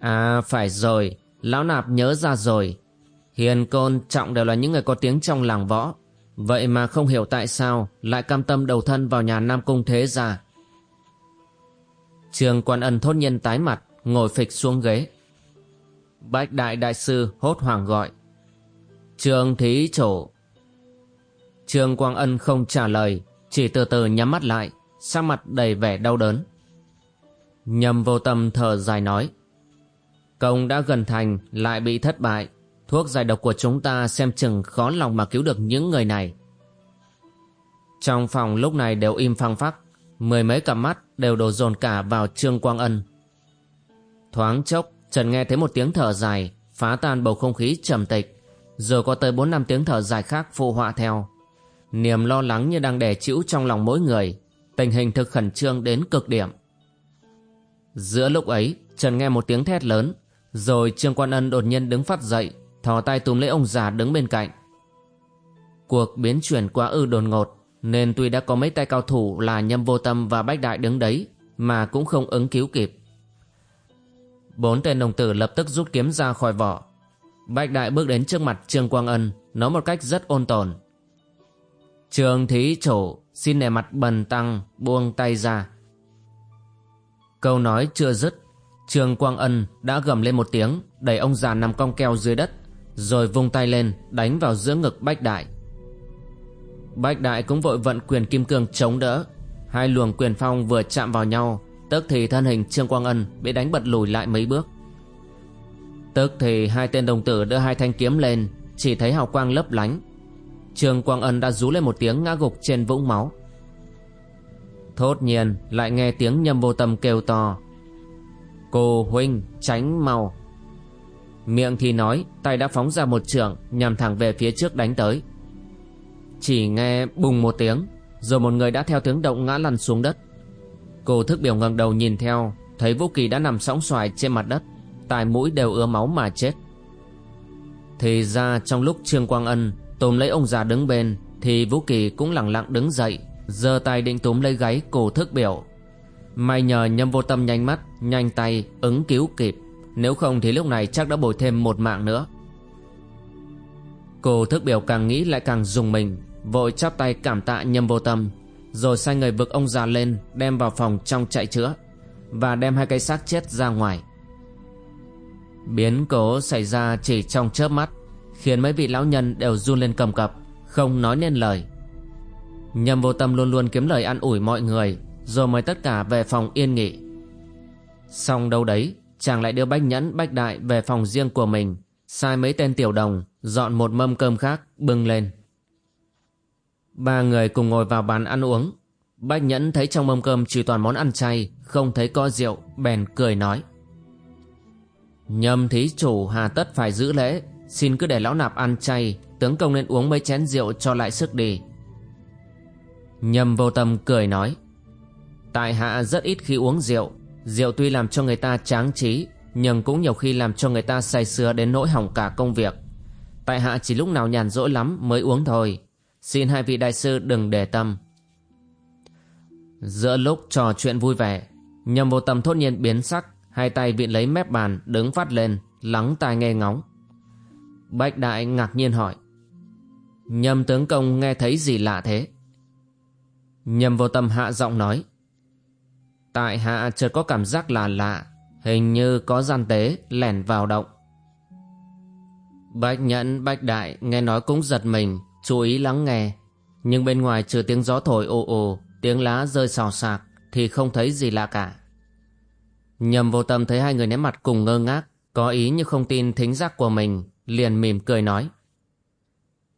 À phải rồi, lão nạp nhớ ra rồi, Hiền Côn Trọng đều là những người có tiếng trong làng võ Vậy mà không hiểu tại sao Lại cam tâm đầu thân vào nhà Nam Cung Thế Gia Trường quan ân thốt nhiên tái mặt Ngồi phịch xuống ghế. Bách đại đại sư hốt hoảng gọi. Trương thí chủ. Trương Quang Ân không trả lời Chỉ từ từ nhắm mắt lại Sắc mặt đầy vẻ đau đớn. Nhầm vô tâm thở dài nói Công đã gần thành lại bị thất bại. Thuốc giải độc của chúng ta xem chừng khó lòng mà cứu được những người này. Trong phòng lúc này đều im phăng phắc, mười mấy cặp mắt đều đổ dồn cả vào Trương Quang Ân. Thoáng chốc, Trần nghe thấy một tiếng thở dài phá tan bầu không khí trầm tịch. Rồi có tới bốn năm tiếng thở dài khác phụ họa theo. Niềm lo lắng như đang đè chịu trong lòng mỗi người tình hình thực khẩn trương đến cực điểm. Giữa lúc ấy trần nghe một tiếng thét lớn rồi trương quan ân đột nhiên đứng phát dậy thò tay túm lấy ông già đứng bên cạnh. Cuộc biến chuyển quá ư đột ngột nên tuy đã có mấy tay cao thủ là nhâm vô tâm và bách đại đứng đấy mà cũng không ứng cứu kịp bốn tên đồng tử lập tức rút kiếm ra khỏi vỏ. Bách đại bước đến trước mặt trương quang ân, nói một cách rất ôn tồn. Trương thí chủ, xin nể mặt bần tăng buông tay ra. Câu nói chưa dứt, trương quang ân đã gầm lên một tiếng, đẩy ông già nằm cong keo dưới đất, rồi vung tay lên, đánh vào giữa ngực bách đại. Bách đại cũng vội vận quyền kim cương chống đỡ. Hai luồng quyền phong vừa chạm vào nhau tức thì thân hình trương quang ân bị đánh bật lùi lại mấy bước. Tức thì hai tên đồng tử đưa hai thanh kiếm lên, chỉ thấy hào quang lấp lánh. Trương quang ân đã rú lên một tiếng ngã gục trên vũng máu. Thốt nhiên lại nghe tiếng nhâm vô tâm kêu to. Cô huynh tránh mau. Miệng thì nói, tay đã phóng ra một trường, nhằm thẳng về phía trước đánh tới. Chỉ nghe bùng một tiếng, rồi một người đã theo tiếng động ngã lăn xuống đất cô thức biểu ngẩng đầu nhìn theo, thấy vũ kỳ đã nằm sóng xoài trên mặt đất, tai mũi đều ứa máu mà chết. Thì ra trong lúc trương quang ân tôm lấy ông già đứng bên, thì vũ kỳ cũng lặng lặng đứng dậy, giơ tay định túm lấy gáy cổ thức biểu. May nhờ nhâm vô tâm nhanh mắt, nhanh tay, ứng cứu kịp, nếu không thì lúc này chắc đã bồi thêm một mạng nữa. Cô thức biểu càng nghĩ lại càng dùng mình, Vội chắp tay cảm tạ nhâm vô tâm. Rồi sai người vực ông già lên, Đem vào phòng trong chạy chữa, Và đem hai cái xác chết ra ngoài. Biến cố xảy ra chỉ trong chớp mắt, Khiến mấy vị lão nhân đều run lên cầm cập, Không nói nên lời. Nhâm vô tâm luôn luôn kiếm lời ăn ủi mọi người, Rồi mời tất cả về phòng yên nghỉ. Xong đâu đấy, Chàng lại đưa bách nhẫn, bách đại về phòng riêng của mình, Sai mấy tên tiểu đồng Dọn một mâm cơm khác bưng lên. Ba người cùng ngồi vào bàn ăn uống. Bách nhẫn thấy trong mâm cơm chỉ toàn món ăn chay, Không thấy có rượu, Bèn cười nói. Nhâm thí chủ hà tất phải giữ lễ, Xin cứ để lão nạp ăn chay, Tướng công nên uống mấy chén rượu cho lại sức đi. Nhâm vô tâm cười nói. Tại hạ rất ít khi uống rượu Rượu tuy làm cho người ta tráng trí, Nhưng cũng nhiều khi làm cho người ta say sưa đến nỗi hỏng cả công việc. Tại hạ chỉ lúc nào nhàn rỗi lắm mới uống thôi. Xin hai vị đại sư đừng để tâm. Giữa lúc trò chuyện vui vẻ, nhầm vô tâm thốt nhiên biến sắc, Hai tay vịn lấy mép bàn đứng phát lên, Lắng tai nghe ngóng. Bách đại ngạc nhiên hỏi, nhầm tướng công nghe thấy gì lạ thế? Nhầm vô tâm hạ giọng nói, Tại hạ chợt có cảm giác là lạ, Hình như có gian tế lẻn vào động. Bách nhẫn, bách đại nghe nói cũng giật mình Chú ý lắng nghe. Nhưng bên ngoài trừ tiếng gió thổi ồ ồ, Tiếng lá rơi xào xạc Thì không thấy gì lạ cả. Nhầm vô tâm thấy hai người ném mặt cùng ngơ ngác, Có ý như không tin thính giác của mình, Liền mỉm cười nói.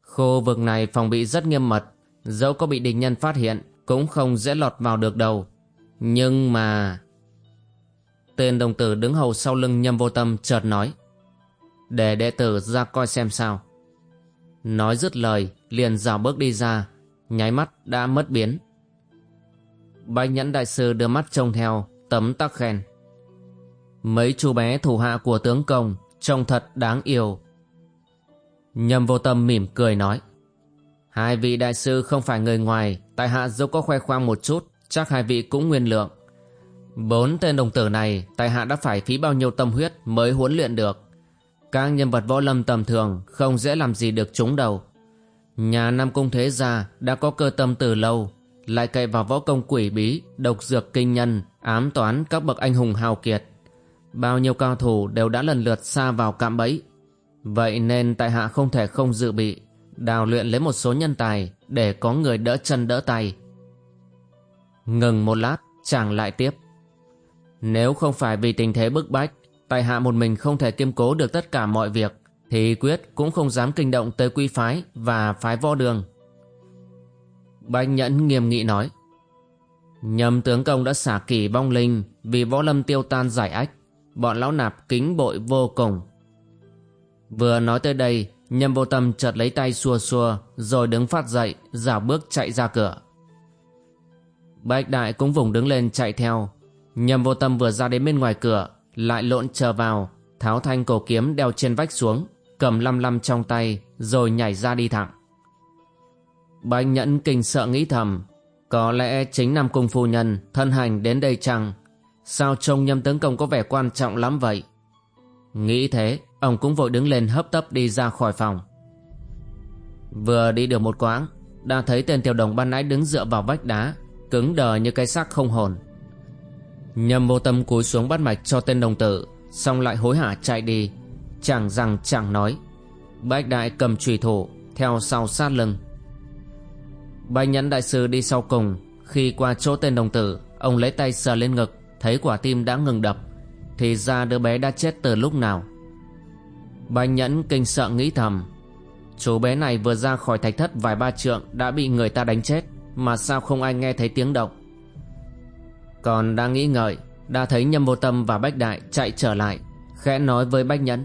Khu vực này phòng bị rất nghiêm mật, Dẫu có bị địch nhân phát hiện, Cũng không dễ lọt vào được đâu. Nhưng mà Tên đồng tử đứng hầu sau lưng nhâm vô tâm chợt nói. Để đệ tử ra coi xem sao. Nói dứt lời liền dào bước đi ra, Nháy mắt đã mất biến. Bách nhẫn đại sư đưa mắt trông theo, Tấm tắc khen. Mấy chú bé thủ hạ của tướng công Trông thật đáng yêu. Nhâm vô tâm mỉm cười nói, Hai vị đại sư không phải người ngoài, Tại hạ dẫu có khoe khoang một chút, Chắc hai vị cũng nguyên lượng. Bốn tên đồng tử này, Tại hạ đã phải phí bao nhiêu tâm huyết Mới huấn luyện được? Các nhân vật võ lâm tầm thường Không dễ làm gì được chúng đâu. Nhà Nam Cung Thế Gia đã có cơ tâm từ lâu, Lại cậy vào võ công quỷ bí, Độc dược kinh nhân, Ám toán các bậc anh hùng hào kiệt. Bao nhiêu cao thủ đều đã lần lượt xa vào cạm bẫy. Vậy nên tại hạ không thể không dự bị, Đào luyện lấy một số nhân tài Để có người đỡ chân đỡ tay. Ngừng một lát, chàng lại tiếp. Nếu không phải vì tình thế bức bách, Tại hạ một mình không thể kiêm cố được tất cả mọi việc. Thì quyết cũng không dám kinh động tới quy phái Và phái võ đường Bạch Nhẫn nghiêm nghị nói Nhầm tướng công đã xả kỳ bong linh Vì võ lâm tiêu tan giải ách bọn lão nạp kính bội vô cùng. Vừa nói tới đây, nhầm vô tâm chợt lấy tay xua xua, rồi đứng phát dậy, dảo bước chạy ra cửa. Bạch đại cũng vùng đứng lên chạy theo. nhầm vô tâm vừa ra đến bên ngoài cửa, lại lộn chờ vào, tháo thanh cổ kiếm đeo trên vách xuống, cầm lăm lăm trong tay, rồi nhảy ra đi thẳng. Bạch nhẫn kinh sợ nghĩ thầm, có lẽ chính Nam Cung Phu Nhân thân hành đến đây chăng? Sao trông nhâm tướng công có vẻ quan trọng lắm vậy? Nghĩ thế, ông cũng vội đứng lên hấp tấp đi ra khỏi phòng. Vừa đi được một quãng, đã thấy tên tiểu đồng ban nãy đứng dựa vào vách đá, cứng đờ như cái xác không hồn. Nhâm vô tâm cúi xuống bắt mạch cho tên đồng tử, xong lại hối hả chạy đi, chẳng rằng chẳng nói. Bách đại cầm trùy thủ, theo sau sát lưng. Bạch nhẫn đại sư đi sau cùng. Khi qua chỗ tên đồng tử Ông lấy tay sờ lên ngực Thấy quả tim đã ngừng đập Thì ra đứa bé đã chết từ lúc nào. Bạch nhẫn kinh sợ nghĩ thầm. Chú bé này vừa ra khỏi thạch thất vài ba trượng Đã bị người ta đánh chết Mà sao không ai nghe thấy tiếng động? Còn đang nghĩ ngợi Đã thấy nhâm vô tâm và bách đại chạy trở lại Khẽ nói với bách nhẫn.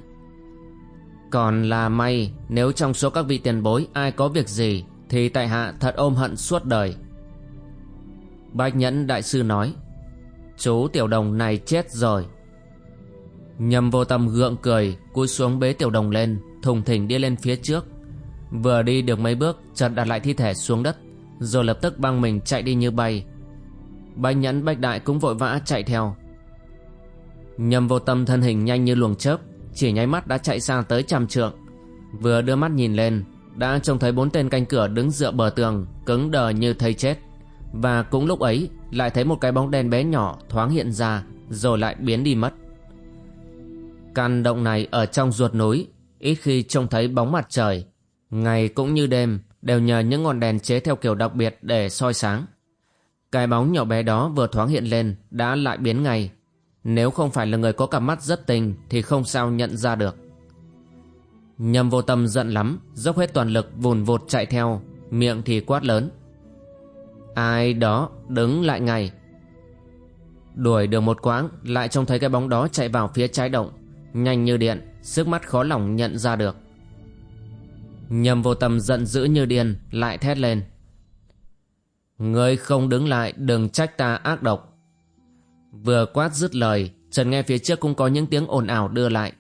Còn là may, Nếu trong số các vị tiền bối Ai có việc gì, thì tại hạ thật ôm hận suốt đời. Bạch nhẫn đại sư nói, Chú tiểu đồng này chết rồi. Nhầm vô tâm gượng cười, Cúi xuống bế tiểu đồng lên, Thùng thỉnh đi lên phía trước. Vừa đi được mấy bước, chợt đặt lại thi thể xuống đất, Rồi lập tức băng mình chạy đi như bay. Bạch nhẫn bạch đại cũng vội vã chạy theo. Nhầm vô tâm thân hình nhanh như luồng chớp chỉ nháy mắt đã chạy sang tới trăm trượng. Vừa đưa mắt nhìn lên, đã trông thấy bốn tên canh cửa đứng dựa bờ tường, cứng đờ như thây chết. Và cũng lúc ấy, lại thấy một cái bóng đen bé nhỏ thoáng hiện ra, rồi lại biến đi mất. Căn động này ở trong ruột núi, ít khi trông thấy bóng mặt trời. Ngày cũng như đêm, đều nhờ những ngọn đèn chế theo kiểu đặc biệt để soi sáng. Cái bóng nhỏ bé đó vừa thoáng hiện lên, đã lại biến ngay nếu không phải là người có cặp mắt rất tình, thì không sao nhận ra được. Nhầm vô tâm giận lắm, Dốc hết toàn lực vùn vụt chạy theo, Miệng thì quát lớn. Ai đó, đứng lại ngay. Đuổi được một quãng, Lại trông thấy cái bóng đó chạy vào phía trái động. Nhanh như điện, Sức mắt khó lòng nhận ra được. Nhầm vô tâm giận dữ như điên, Lại thét lên. Ngươi không đứng lại, đừng trách ta ác độc. Vừa quát dứt lời Trần nghe phía trước cũng có những tiếng ồn ào đưa lại.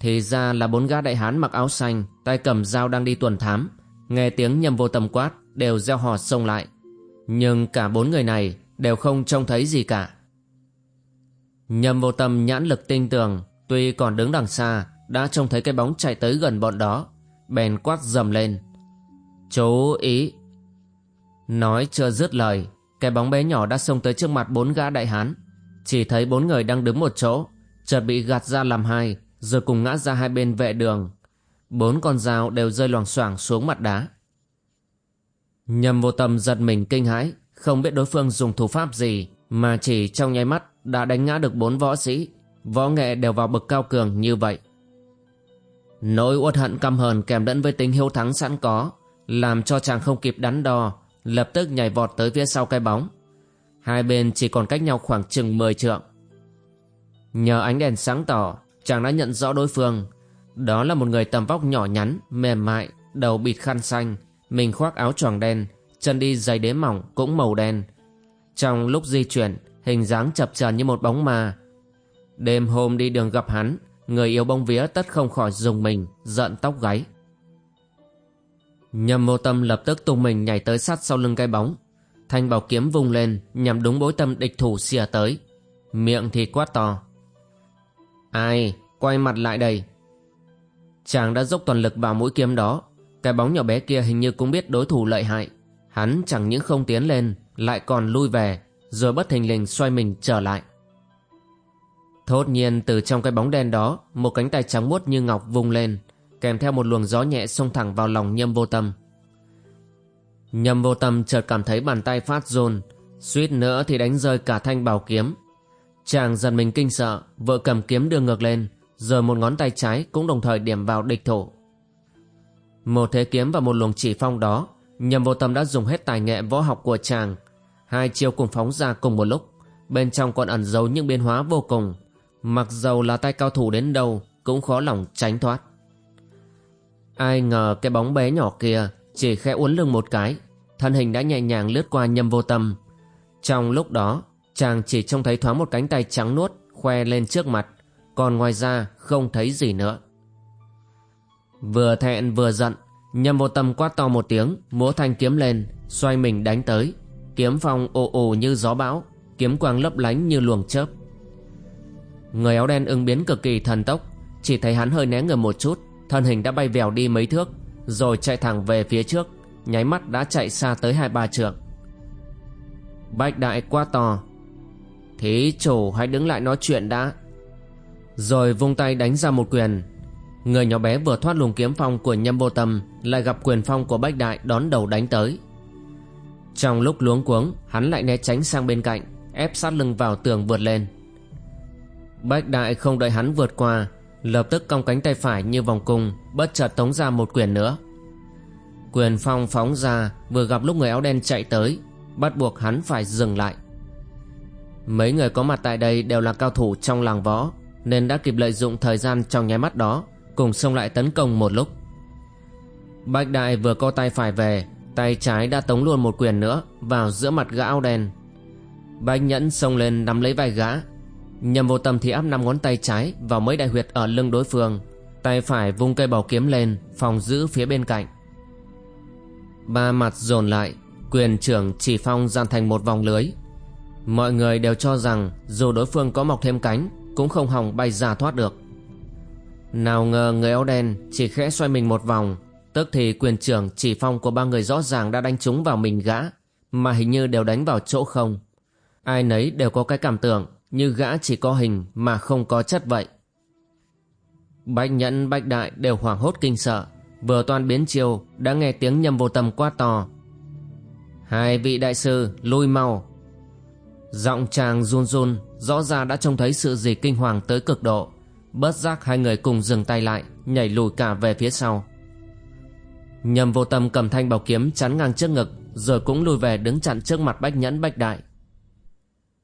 Thì ra là bốn gã đại hán mặc áo xanh, Tay cầm dao đang đi tuần thám. Nghe tiếng nhầm vô tầm quát, Đều gieo hò xông lại. Nhưng cả bốn người này Đều không trông thấy gì cả. Nhầm vô tâm nhãn lực tinh tường, Tuy còn đứng đằng xa, Đã trông thấy cái bóng chạy tới gần bọn đó. Bèn quát dầm lên. Chú ý. Nói chưa dứt lời, Cái bóng bé nhỏ đã xông tới trước mặt bốn gã đại hán. Chỉ thấy bốn người đang đứng một chỗ Chợt bị gạt ra làm hai rồi cùng ngã ra hai bên vệ đường. Bốn con dao đều rơi loảng xoảng xuống mặt đá. Nhầm vô tâm giật mình kinh hãi, không biết đối phương dùng thủ pháp gì, mà chỉ trong nháy mắt đã đánh ngã được bốn võ sĩ, võ nghệ đều vào bậc cao cường như vậy. Nỗi uất hận căm hờn kèm lẫn với tính hiếu thắng sẵn có, làm cho chàng không kịp đắn đo, lập tức nhảy vọt tới phía sau cái bóng. Hai bên chỉ còn cách nhau khoảng chừng 10 trượng. Nhờ ánh đèn sáng tỏ, chàng đã nhận rõ đối phương. Đó là một người tầm vóc nhỏ nhắn mềm mại đầu bịt khăn xanh mình khoác áo choàng đen chân đi giày đế mỏng cũng màu đen. Trong lúc di chuyển hình dáng chập chờn như một bóng ma. Đêm hôm đi đường gặp hắn người yêu bông vía tất không khỏi dùng mình giận tóc gáy. Nhầm vô tâm lập tức tung mình nhảy tới sát sau lưng cái bóng thanh bảo kiếm vung lên nhằm đúng bối tâm địch thủ xìa tới miệng thì quát to Ai? Quay mặt lại đây. Chàng đã dốc toàn lực vào mũi kiếm đó. Cái bóng nhỏ bé kia hình như cũng biết đối thủ lợi hại. Hắn chẳng những không tiến lên, lại còn lui về, rồi bất thình lình xoay mình trở lại. Thốt nhiên từ trong cái bóng đen đó, một cánh tay trắng muốt như ngọc vung lên, kèm theo một luồng gió nhẹ xông thẳng vào lòng nhâm vô tâm nhầm vô tâm chợt cảm thấy bàn tay phát run, suýt nữa thì đánh rơi cả thanh bảo kiếm Chàng dần mình kinh sợ, vợ cầm kiếm đưa ngược lên, rồi một ngón tay trái cũng đồng thời điểm vào địch thủ. Một thế kiếm và một luồng chỉ phong đó, nhầm vô tâm đã dùng hết tài nghệ võ học của chàng. Hai chiêu cùng phóng ra cùng một lúc, bên trong còn ẩn giấu những biến hóa vô cùng. Mặc dầu là tay cao thủ đến đâu Cũng khó lòng tránh thoát Ai ngờ cái bóng bé nhỏ kia chỉ khẽ uốn lưng một cái, Thân hình đã nhẹ nhàng lướt qua nhâm vô tâm. Trong lúc đó, Chàng chỉ trông thấy thoáng một cánh tay trắng nuốt Khoe lên trước mặt, Còn ngoài ra không thấy gì nữa. Vừa thẹn vừa giận, Nhâm vô tâm quát to một tiếng, Múa thanh kiếm lên, Xoay mình đánh tới. Kiếm phong ồ ồ như gió bão, Kiếm quang lấp lánh như luồng chớp. Người áo đen ứng biến cực kỳ thần tốc, Chỉ thấy hắn hơi né người một chút, Thân hình đã bay vèo đi mấy thước. Rồi chạy thẳng về phía trước, Nháy mắt đã chạy xa tới hai ba trượng. Bạch đại quá to, Thí chủ, hãy đứng lại nói chuyện đã. Rồi vung tay đánh ra một quyền. Người nhỏ bé vừa thoát luồng kiếm phong của nhâm vô tâm Lại gặp quyền phong của bách đại đón đầu đánh tới. Trong lúc luống cuống, Hắn lại né tránh sang bên cạnh, Ép sát lưng vào tường vượt lên. Bách đại không đợi hắn vượt qua Lập tức cong cánh tay phải như vòng cung, Bất chợt tống ra một quyền nữa. Quyền phong phóng ra, Vừa gặp lúc người áo đen chạy tới, Bắt buộc hắn phải dừng lại. Mấy người có mặt tại đây đều là cao thủ trong làng võ, Nên đã kịp lợi dụng thời gian trong nháy mắt đó, Cùng xông lại tấn công một lúc. Bạch đại vừa co tay phải về, Tay trái đã tống luôn một quyền nữa Vào giữa mặt gã áo đen. Bạch nhẫn xông lên nắm lấy vai gã Nhầm vô tâm thì áp năm ngón tay trái Vào mấy đại huyệt ở lưng đối phương, Tay phải vung cây bảo kiếm lên, Phòng giữ phía bên cạnh. Ba mặt dồn lại, Quyền trưởng chỉ phong dàn thành một vòng lưới. Mọi người đều cho rằng Dù đối phương có mọc thêm cánh, Cũng không hòng bay ra thoát được. Nào ngờ người áo đen Chỉ khẽ xoay mình một vòng, Tức thì quyền trưởng chỉ phong của ba người rõ ràng Đã đánh trúng vào mình gã, Mà hình như đều đánh vào chỗ không. Ai nấy đều có cái cảm tưởng như gã chỉ có hình mà không có chất vậy. Bạch nhẫn bạch đại đều hoảng hốt kinh sợ. Vừa toan biến chiều, Đã nghe tiếng nhầm vô tâm quát to. Hai vị đại sư, lui mau. Giọng chàng run run, Rõ ra đã trông thấy sự gì kinh hoàng tới cực độ. Bất giác hai người cùng dừng tay lại, Nhảy lùi cả về phía sau. Nhầm vô tâm cầm thanh bảo kiếm chắn ngang trước ngực, Rồi cũng lùi về đứng chặn trước mặt bách nhẫn, bách đại.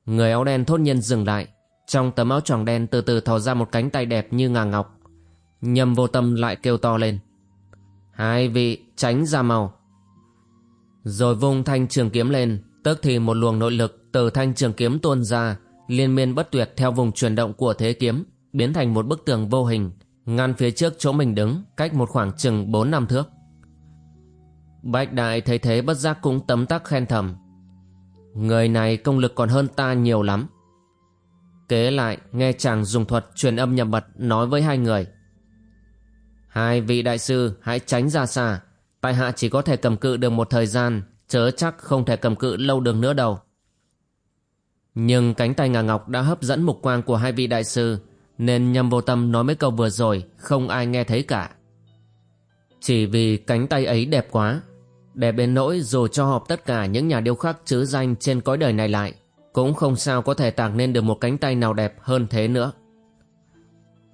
Người áo đen thốt nhiên dừng lại. Trong tấm áo choàng đen từ từ thò ra một cánh tay đẹp như ngà ngọc. Nhầm vô tâm lại kêu to lên. Hai vị tránh ra màu Rồi vung thanh trường kiếm lên Tức thì một luồng nội lực từ thanh trường kiếm tuôn ra, Liên miên bất tuyệt theo vùng chuyển động của thế kiếm, Biến thành một bức tường vô hình, Ngăn phía trước chỗ mình đứng Cách một khoảng chừng 4 năm thước. Bạch đại thấy thế bất giác cũng tấm tắc khen thầm. Người này công lực còn hơn ta nhiều lắm. Kế lại, nghe chàng dùng thuật truyền âm nhập mật nói với hai người. Hai vị đại sư, hãy tránh ra xa. Tại hạ chỉ có thể cầm cự được một thời gian, Chớ chắc không thể cầm cự lâu được nữa đâu. Nhưng cánh tay ngà ngọc đã hấp dẫn mục quang của hai vị đại sư, Nên nhầm vô tâm nói mấy câu vừa rồi, Không ai nghe thấy cả. Chỉ vì cánh tay ấy đẹp quá để bên nỗi dù cho họp tất cả những nhà điêu khắc chứ danh trên cõi đời này lại Cũng không sao có thể tạc nên được một cánh tay nào đẹp hơn thế nữa.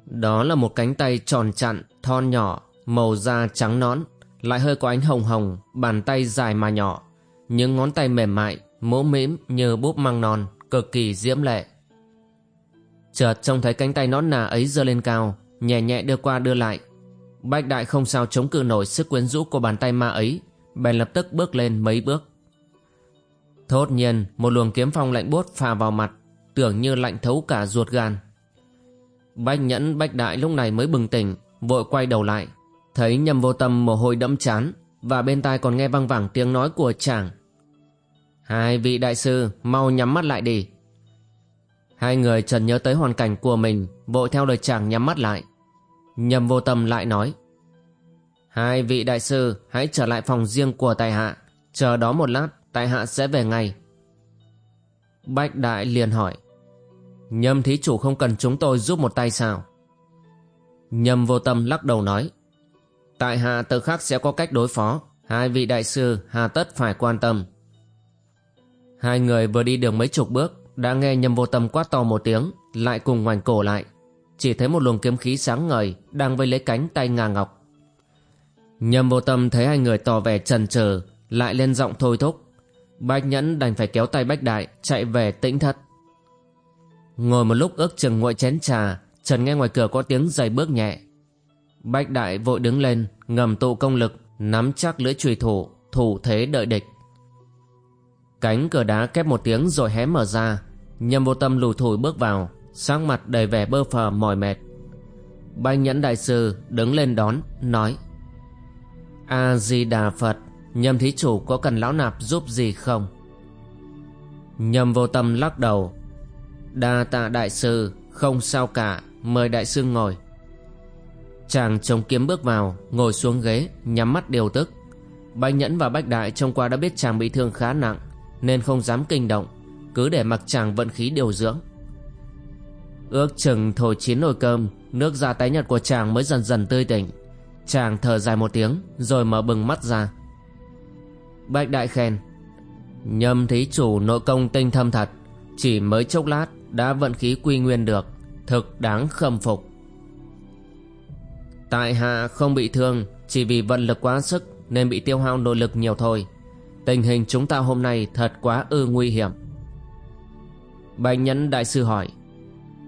Đó là một cánh tay tròn chặn, thon nhỏ, màu da trắng nón Lại hơi có ánh hồng hồng, bàn tay dài mà nhỏ Những ngón tay mềm mại, mỗ mĩm như búp măng non, cực kỳ diễm lệ. Chợt trông thấy cánh tay nón nà ấy giơ lên cao Nhẹ nhẹ đưa qua đưa lại. Bạch đại không sao chống cự nổi sức quyến rũ của bàn tay ma ấy bèn lập tức bước lên mấy bước. Thốt nhiên, một luồng kiếm phong lạnh buốt phà vào mặt, tưởng như lạnh thấu cả ruột gan. Bách nhẫn, bách đại lúc này mới bừng tỉnh, vội quay đầu lại. Thấy nhầm vô tâm mồ hôi đẫm chán, và bên tai còn nghe văng vẳng tiếng nói của chàng. Hai vị đại sư, mau nhắm mắt lại đi. Hai người trần nhớ tới hoàn cảnh của mình, vội theo lời chàng nhắm mắt lại. Nhầm vô tâm lại nói Hai vị đại sư, hãy trở lại phòng riêng của tài hạ. Chờ đó một lát, tài hạ sẽ về ngay. Bách đại liền hỏi, Nhâm thí chủ không cần chúng tôi giúp một tay sao? Nhâm vô tâm lắc đầu nói Tại hạ tự khắc sẽ có cách đối phó. Hai vị đại sư, hà tất phải quan tâm. Hai người vừa đi được mấy chục bước, Đã nghe nhâm vô tâm quát to một tiếng, Lại cùng ngoảnh cổ lại. Chỉ thấy một luồng kiếm khí sáng ngời Đang vây lấy cánh tay ngà ngọc. Nhầm vô tâm thấy hai người tỏ vẻ trần trừ Lại lên giọng thôi thúc. Bách nhẫn đành phải kéo tay bách đại, Chạy về tĩnh thất. Ngồi một lúc ước chừng nguội chén trà Trần nghe ngoài cửa có tiếng giày bước nhẹ. Bách đại vội đứng lên, Ngầm tụ công lực, Nắm chắc lưỡi chùy thủ Thủ thế đợi địch. Cánh cửa đá kép một tiếng rồi hé mở ra. Nhâm vô tâm lùi thủi bước vào Sáng mặt đầy vẻ bơ phờ, mỏi mệt. Bách nhẫn đại sư đứng lên đón, Nói. A-di-đà Phật, Nhâm thí chủ có cần lão nạp giúp gì không? Nhâm vô tâm lắc đầu. Đa tạ đại sư, Không sao cả, Mời đại sư ngồi. Chàng chống kiếm bước vào, Ngồi xuống ghế, Nhắm mắt điều tức. Bách Nhẫn và Bách Đại trong qua đã biết chàng bị thương khá nặng, Nên không dám kinh động, Cứ để mặc chàng vận khí điều dưỡng. Ước chừng thổi chín nồi cơm, Nước da tái nhật của chàng mới dần dần tươi tỉnh. Chàng thở dài một tiếng, Rồi mở bừng mắt ra. Bạch Đại khen, Nhâm thí chủ nội công tinh thâm thật, Chỉ mới chốc lát Đã vận khí quy nguyên được, Thực đáng khâm phục. Tại hạ không bị thương, Chỉ vì vận lực quá sức Nên bị tiêu hao nội lực nhiều thôi. Tình hình chúng ta hôm nay thật quá ư nguy hiểm. Bạch Nhẫn Đại Sư hỏi,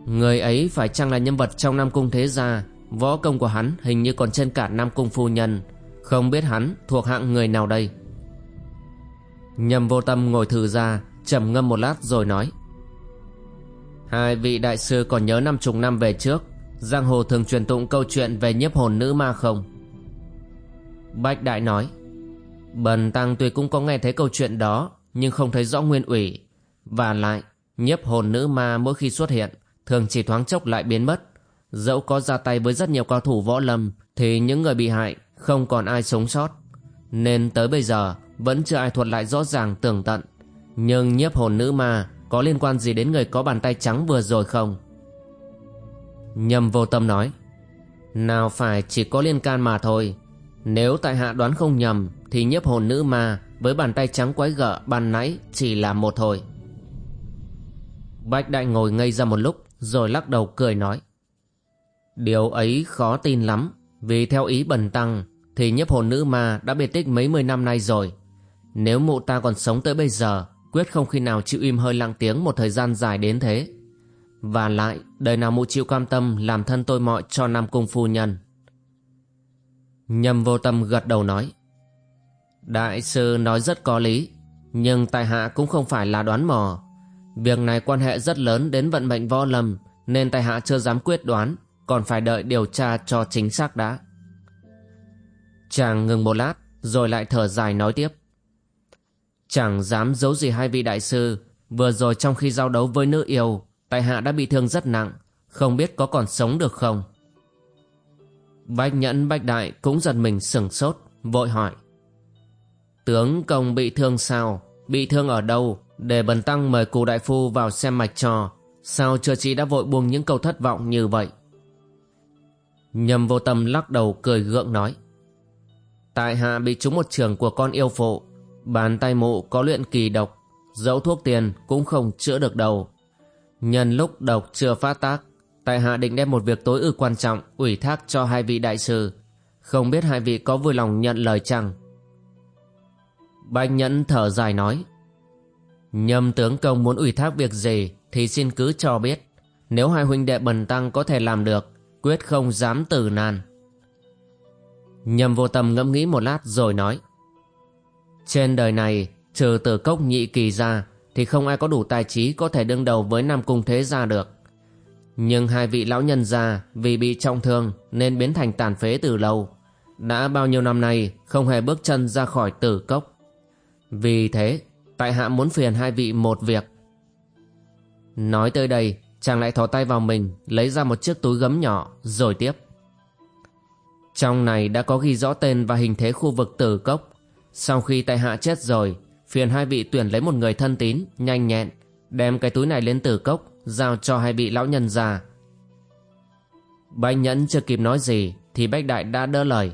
Người ấy phải chăng là nhân vật trong Nam Cung Thế Gia Võ công của hắn hình như còn trên cả Nam Cung Phu Nhân. Không biết hắn thuộc hạng người nào đây? Nhầm vô tâm ngồi thử ra, trầm ngâm một lát rồi nói. Hai vị đại sư còn nhớ năm chục năm về trước, Giang hồ thường truyền tụng câu chuyện về nhiếp hồn nữ ma không? Bách đại nói. Bần tăng tuy cũng có nghe thấy câu chuyện đó, Nhưng không thấy rõ nguyên ủy. Và lại, nhiếp hồn nữ ma mỗi khi xuất hiện, Thường chỉ thoáng chốc lại biến mất. Dẫu có ra tay với rất nhiều cao thủ võ lâm, Thì những người bị hại Không còn ai sống sót. Nên tới bây giờ, Vẫn chưa ai thuật lại rõ ràng tường tận. Nhưng nhiếp hồn nữ ma Có liên quan gì đến người có bàn tay trắng vừa rồi không? Nhầm vô tâm nói, Nào phải chỉ có liên can mà thôi. Nếu tại hạ đoán không nhầm, Thì nhiếp hồn nữ ma Với bàn tay trắng quái gở ban nãy Chỉ là một thôi Bách đại ngồi ngây ra một lúc, Rồi lắc đầu cười nói Điều ấy khó tin lắm. Vì theo ý bần tăng, Thì nhiếp hồn nữ ma đã biệt tích mấy mươi năm nay rồi. Nếu mụ ta còn sống tới bây giờ, Quyết không khi nào chịu im hơi lặng tiếng Một thời gian dài đến thế. Và lại, đời nào mụ chịu cam tâm Làm thân tôi mọi cho Nam Cung phu nhân? Nhâm vô tâm gật đầu nói, Đại sư nói rất có lý, Nhưng tại hạ cũng không phải là đoán mò. Việc này quan hệ rất lớn đến vận mệnh võ lâm, Nên tại hạ chưa dám quyết đoán còn phải đợi điều tra cho chính xác đã. Chàng ngừng một lát, rồi lại thở dài nói tiếp. Chẳng dám giấu gì hai vị đại sư, vừa rồi trong khi giao đấu với nữ yêu, tại hạ đã bị thương rất nặng, không biết có còn sống được không? Bách nhẫn, bách đại cũng giật mình sừng sốt, vội hỏi. Tướng công bị thương sao? Bị thương ở đâu? Để bần tăng mời cụ đại phu vào xem mạch trò, sao chưa chị đã vội buông những câu thất vọng như vậy? Nhầm vô tâm lắc đầu cười gượng nói. Tại hạ bị trúng một trường của con yêu phụ, Bàn tay mụ có luyện kỳ độc, Dẫu thuốc tiền cũng không chữa được đầu. Nhân lúc độc chưa phát tác, Tại hạ định đem một việc tối ư quan trọng Ủy thác cho hai vị đại sư. Không biết hai vị có vui lòng nhận lời chăng? Bạch Nhẫn thở dài nói. Nhâm tướng công muốn ủy thác việc gì Thì xin cứ cho biết. Nếu hai huynh đệ bần tăng có thể làm được quyết không dám từ nan. Nhầm vô tâm ngẫm nghĩ một lát rồi nói, trên đời này, trừ từ cốc nhị kỳ ra, thì không ai có đủ tài trí có thể đương đầu với nam cung thế gia được. Nhưng hai vị lão nhân gia, vì bị trọng thương nên biến thành tàn phế từ lâu. Đã bao nhiêu năm nay, không hề bước chân ra khỏi tử cốc. Vì thế, tại hạ muốn phiền hai vị một việc. Nói tới đây chàng lại thò tay vào mình, lấy ra một chiếc túi gấm nhỏ, rồi tiếp. Trong này đã có ghi rõ tên và hình thế khu vực tử cốc. Sau khi tại hạ chết rồi, phiền hai vị tuyển lấy một người thân tín, nhanh nhẹn, đem cái túi này lên tử cốc, giao cho hai vị lão nhân già. Bách nhẫn chưa kịp nói gì, thì bách đại đã đỡ lời.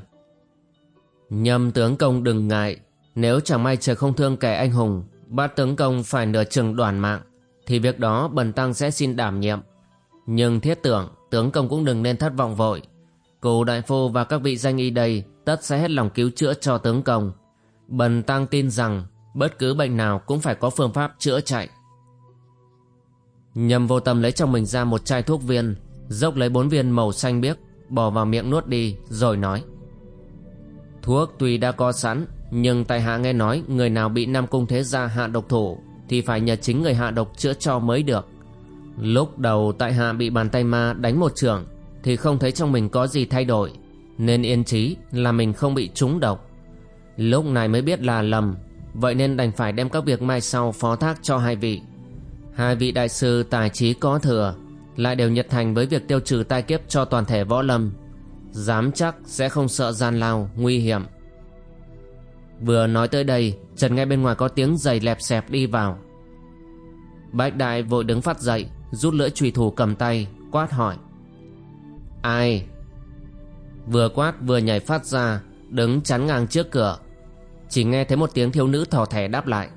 Nhâm tướng công đừng ngại, nếu chẳng may trời không thương kẻ anh hùng, bát tướng công phải nửa chừng đoàn mạng thì việc đó bần tăng sẽ xin đảm nhiệm. Nhưng thiết tưởng, tướng công cũng đừng nên thất vọng vội. Cụ đại phu và các vị danh y đây tất sẽ hết lòng cứu chữa cho tướng công. Bần tăng tin rằng bất cứ bệnh nào cũng phải có phương pháp chữa chạy. Nhầm vô tâm lấy trong mình ra một chai thuốc viên, Dốc lấy bốn viên màu xanh biếc, Bỏ vào miệng nuốt đi, Rồi nói Thuốc tuy đã có sẵn, Nhưng tại hạ nghe nói Người nào bị Nam Cung Thế Gia hạ độc thủ thì phải nhờ chính người hạ độc chữa cho mới được. Lúc đầu tại hạ bị bàn tay ma đánh một trường Thì không thấy trong mình có gì thay đổi Nên yên trí là mình không bị trúng độc. Lúc này mới biết là lầm Vậy nên đành phải đem các việc mai sau phó thác cho hai vị. Hai vị đại sư tài trí có thừa Lại đều nhiệt thành với việc tiêu trừ tai kiếp cho toàn thể võ lâm. Dám chắc sẽ không sợ gian lao, nguy hiểm. Vừa nói tới đây, Trần nghe bên ngoài có tiếng giày lẹp xẹp đi vào. Bách đại vội đứng phát dậy, Rút lưỡi trùy thủ cầm tay, Quát hỏi. Ai? Vừa quát vừa nhảy phát ra, Đứng chắn ngang trước cửa. Chỉ nghe thấy một tiếng thiếu nữ thỏ thẻ đáp lại.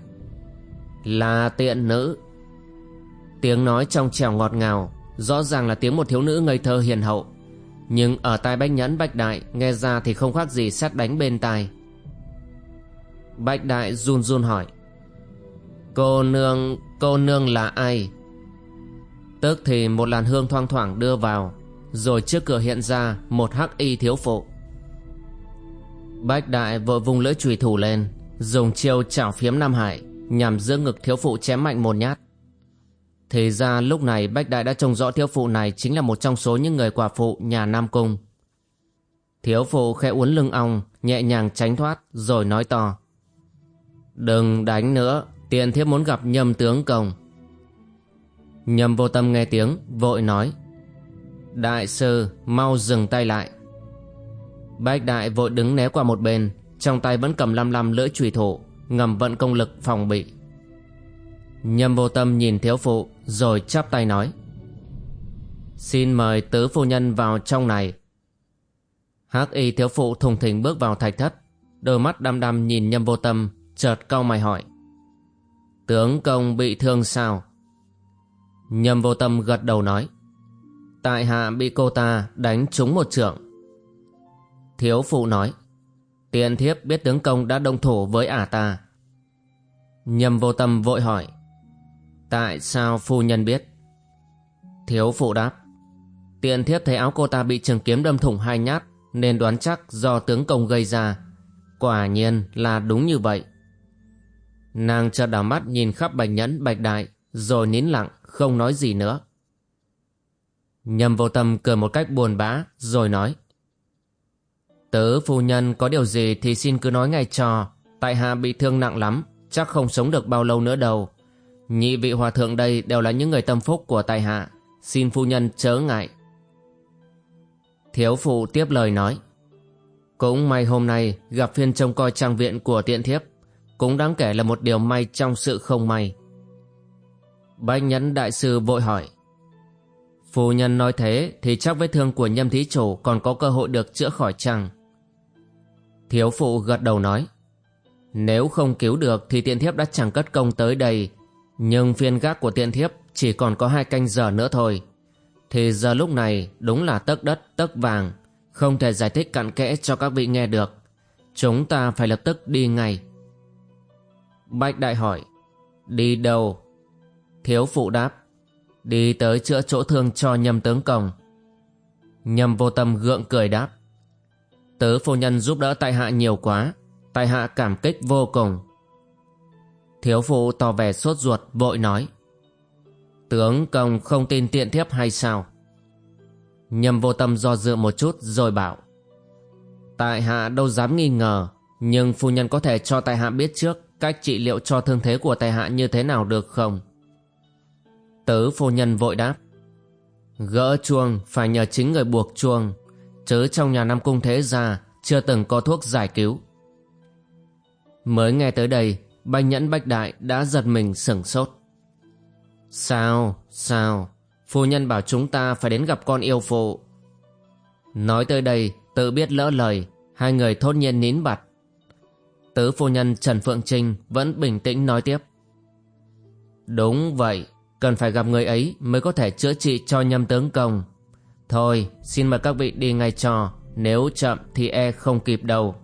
Là tiện nữ. Tiếng nói trong trèo ngọt ngào, Rõ ràng là tiếng một thiếu nữ ngây thơ hiền hậu. Nhưng ở tai bách nhẫn, bách đại Nghe ra thì không khác gì xét đánh bên tai. Bách đại run run hỏi Cô nương Cô nương là ai Tức thì một làn hương thoang thoảng đưa vào Rồi trước cửa hiện ra Một hắc y thiếu phụ Bách đại vội vung lưỡi chùy thủ lên Dùng chiêu chảo phiếm Nam Hải Nhằm giữa ngực thiếu phụ chém mạnh một nhát Thì ra lúc này Bách Đại đã trông rõ thiếu phụ này chính là một trong số những người quả phụ nhà Nam Cung. Thiếu phụ khẽ uốn lưng ong, nhẹ nhàng tránh thoát, rồi nói to. Đừng đánh nữa, tiện thiếp muốn gặp nhâm tướng công. Nhâm vô tâm nghe tiếng, vội nói. Đại sư, mau dừng tay lại. Bách Đại vội đứng né qua một bên, trong tay vẫn cầm lăm lăm lưỡi trùy thủ, ngầm vận công lực phòng bị. Nhâm vô tâm nhìn thiếu phụ rồi chắp tay nói Xin mời tứ phu nhân vào trong này Hắc y thiếu phụ thùng thình bước vào thạch thất Đôi mắt đăm đăm nhìn nhâm vô tâm Chợt cau mày hỏi. Tướng công bị thương sao? Nhâm vô tâm gật đầu nói. Tại hạ bị cô ta đánh trúng một trượng. Thiếu phụ nói. Tiện thiếp biết tướng công đã đồng thủ với ả ta. Nhâm vô tâm vội hỏi. Tại sao phu nhân biết? Thiếu phụ đáp. Tiện thiếp thấy áo cô ta bị trường kiếm đâm thủng hai nhát, Nên đoán chắc do tướng công gây ra. Quả nhiên là đúng như vậy. Nàng chợt đảo mắt nhìn khắp bạch nhẫn, bạch đại, Rồi nín lặng, không nói gì nữa. Nhầm vô tâm cười một cách buồn bã, Rồi nói, Tớ phu nhân có điều gì thì xin cứ nói ngay cho, Tại hạ bị thương nặng lắm, Chắc không sống được bao lâu nữa đâu. Nhị vị hòa thượng đây đều là những người tâm phúc của tài hạ, Xin phu nhân chớ ngại. Thiếu phụ tiếp lời nói, Cũng may hôm nay gặp phiên trông coi trang viện của tiện thiếp cũng đáng kể là một điều may trong sự không may Bách nhẫn đại sư vội hỏi Phu nhân nói thế thì chắc vết thương của nhâm thí chủ còn có cơ hội được chữa khỏi chăng Thiếu phụ gật đầu nói Nếu không cứu được thì tiện thiếp đã chẳng cất công tới đây nhưng phiên gác của tiện thiếp chỉ còn có hai canh giờ nữa thôi. Thì giờ lúc này đúng là tấc đất tấc vàng, không thể giải thích cặn kẽ cho các vị nghe được. Chúng ta phải lập tức đi ngay. Bạch Đại hỏi, đi đâu? Thiếu phụ đáp, đi tới chữa chỗ thương cho nhâm tướng công. Nhâm vô tâm gượng cười đáp, tớ phu nhân giúp đỡ tại hạ nhiều quá, tại hạ cảm kích vô cùng. Thiếu phụ tỏ vẻ sốt ruột vội nói Tướng công không tin tiện thiếp hay sao Nhâm vô tâm do dự một chút rồi bảo Tại hạ đâu dám nghi ngờ Nhưng phu nhân có thể cho tại hạ biết trước Cách trị liệu cho thương thế của tài hạ như thế nào được không Tứ phu nhân vội đáp Gỡ chuông phải nhờ chính người buộc chuông Chứ trong nhà Nam Cung Thế Gia Chưa từng có thuốc giải cứu Mới nghe tới đây bạch nhẫn bách đại đã giật mình sửng sốt. Sao, sao, phu nhân bảo chúng ta phải đến gặp con yêu phụ. Nói tới đây, tự biết lỡ lời, hai người thốt nhiên nín bặt. Tứ phu nhân Trần Phượng Trinh vẫn bình tĩnh nói tiếp. Đúng vậy, cần phải gặp người ấy mới có thể chữa trị cho nhâm tướng công. Thôi, xin mời các vị đi ngay cho, nếu chậm thì e không kịp đâu.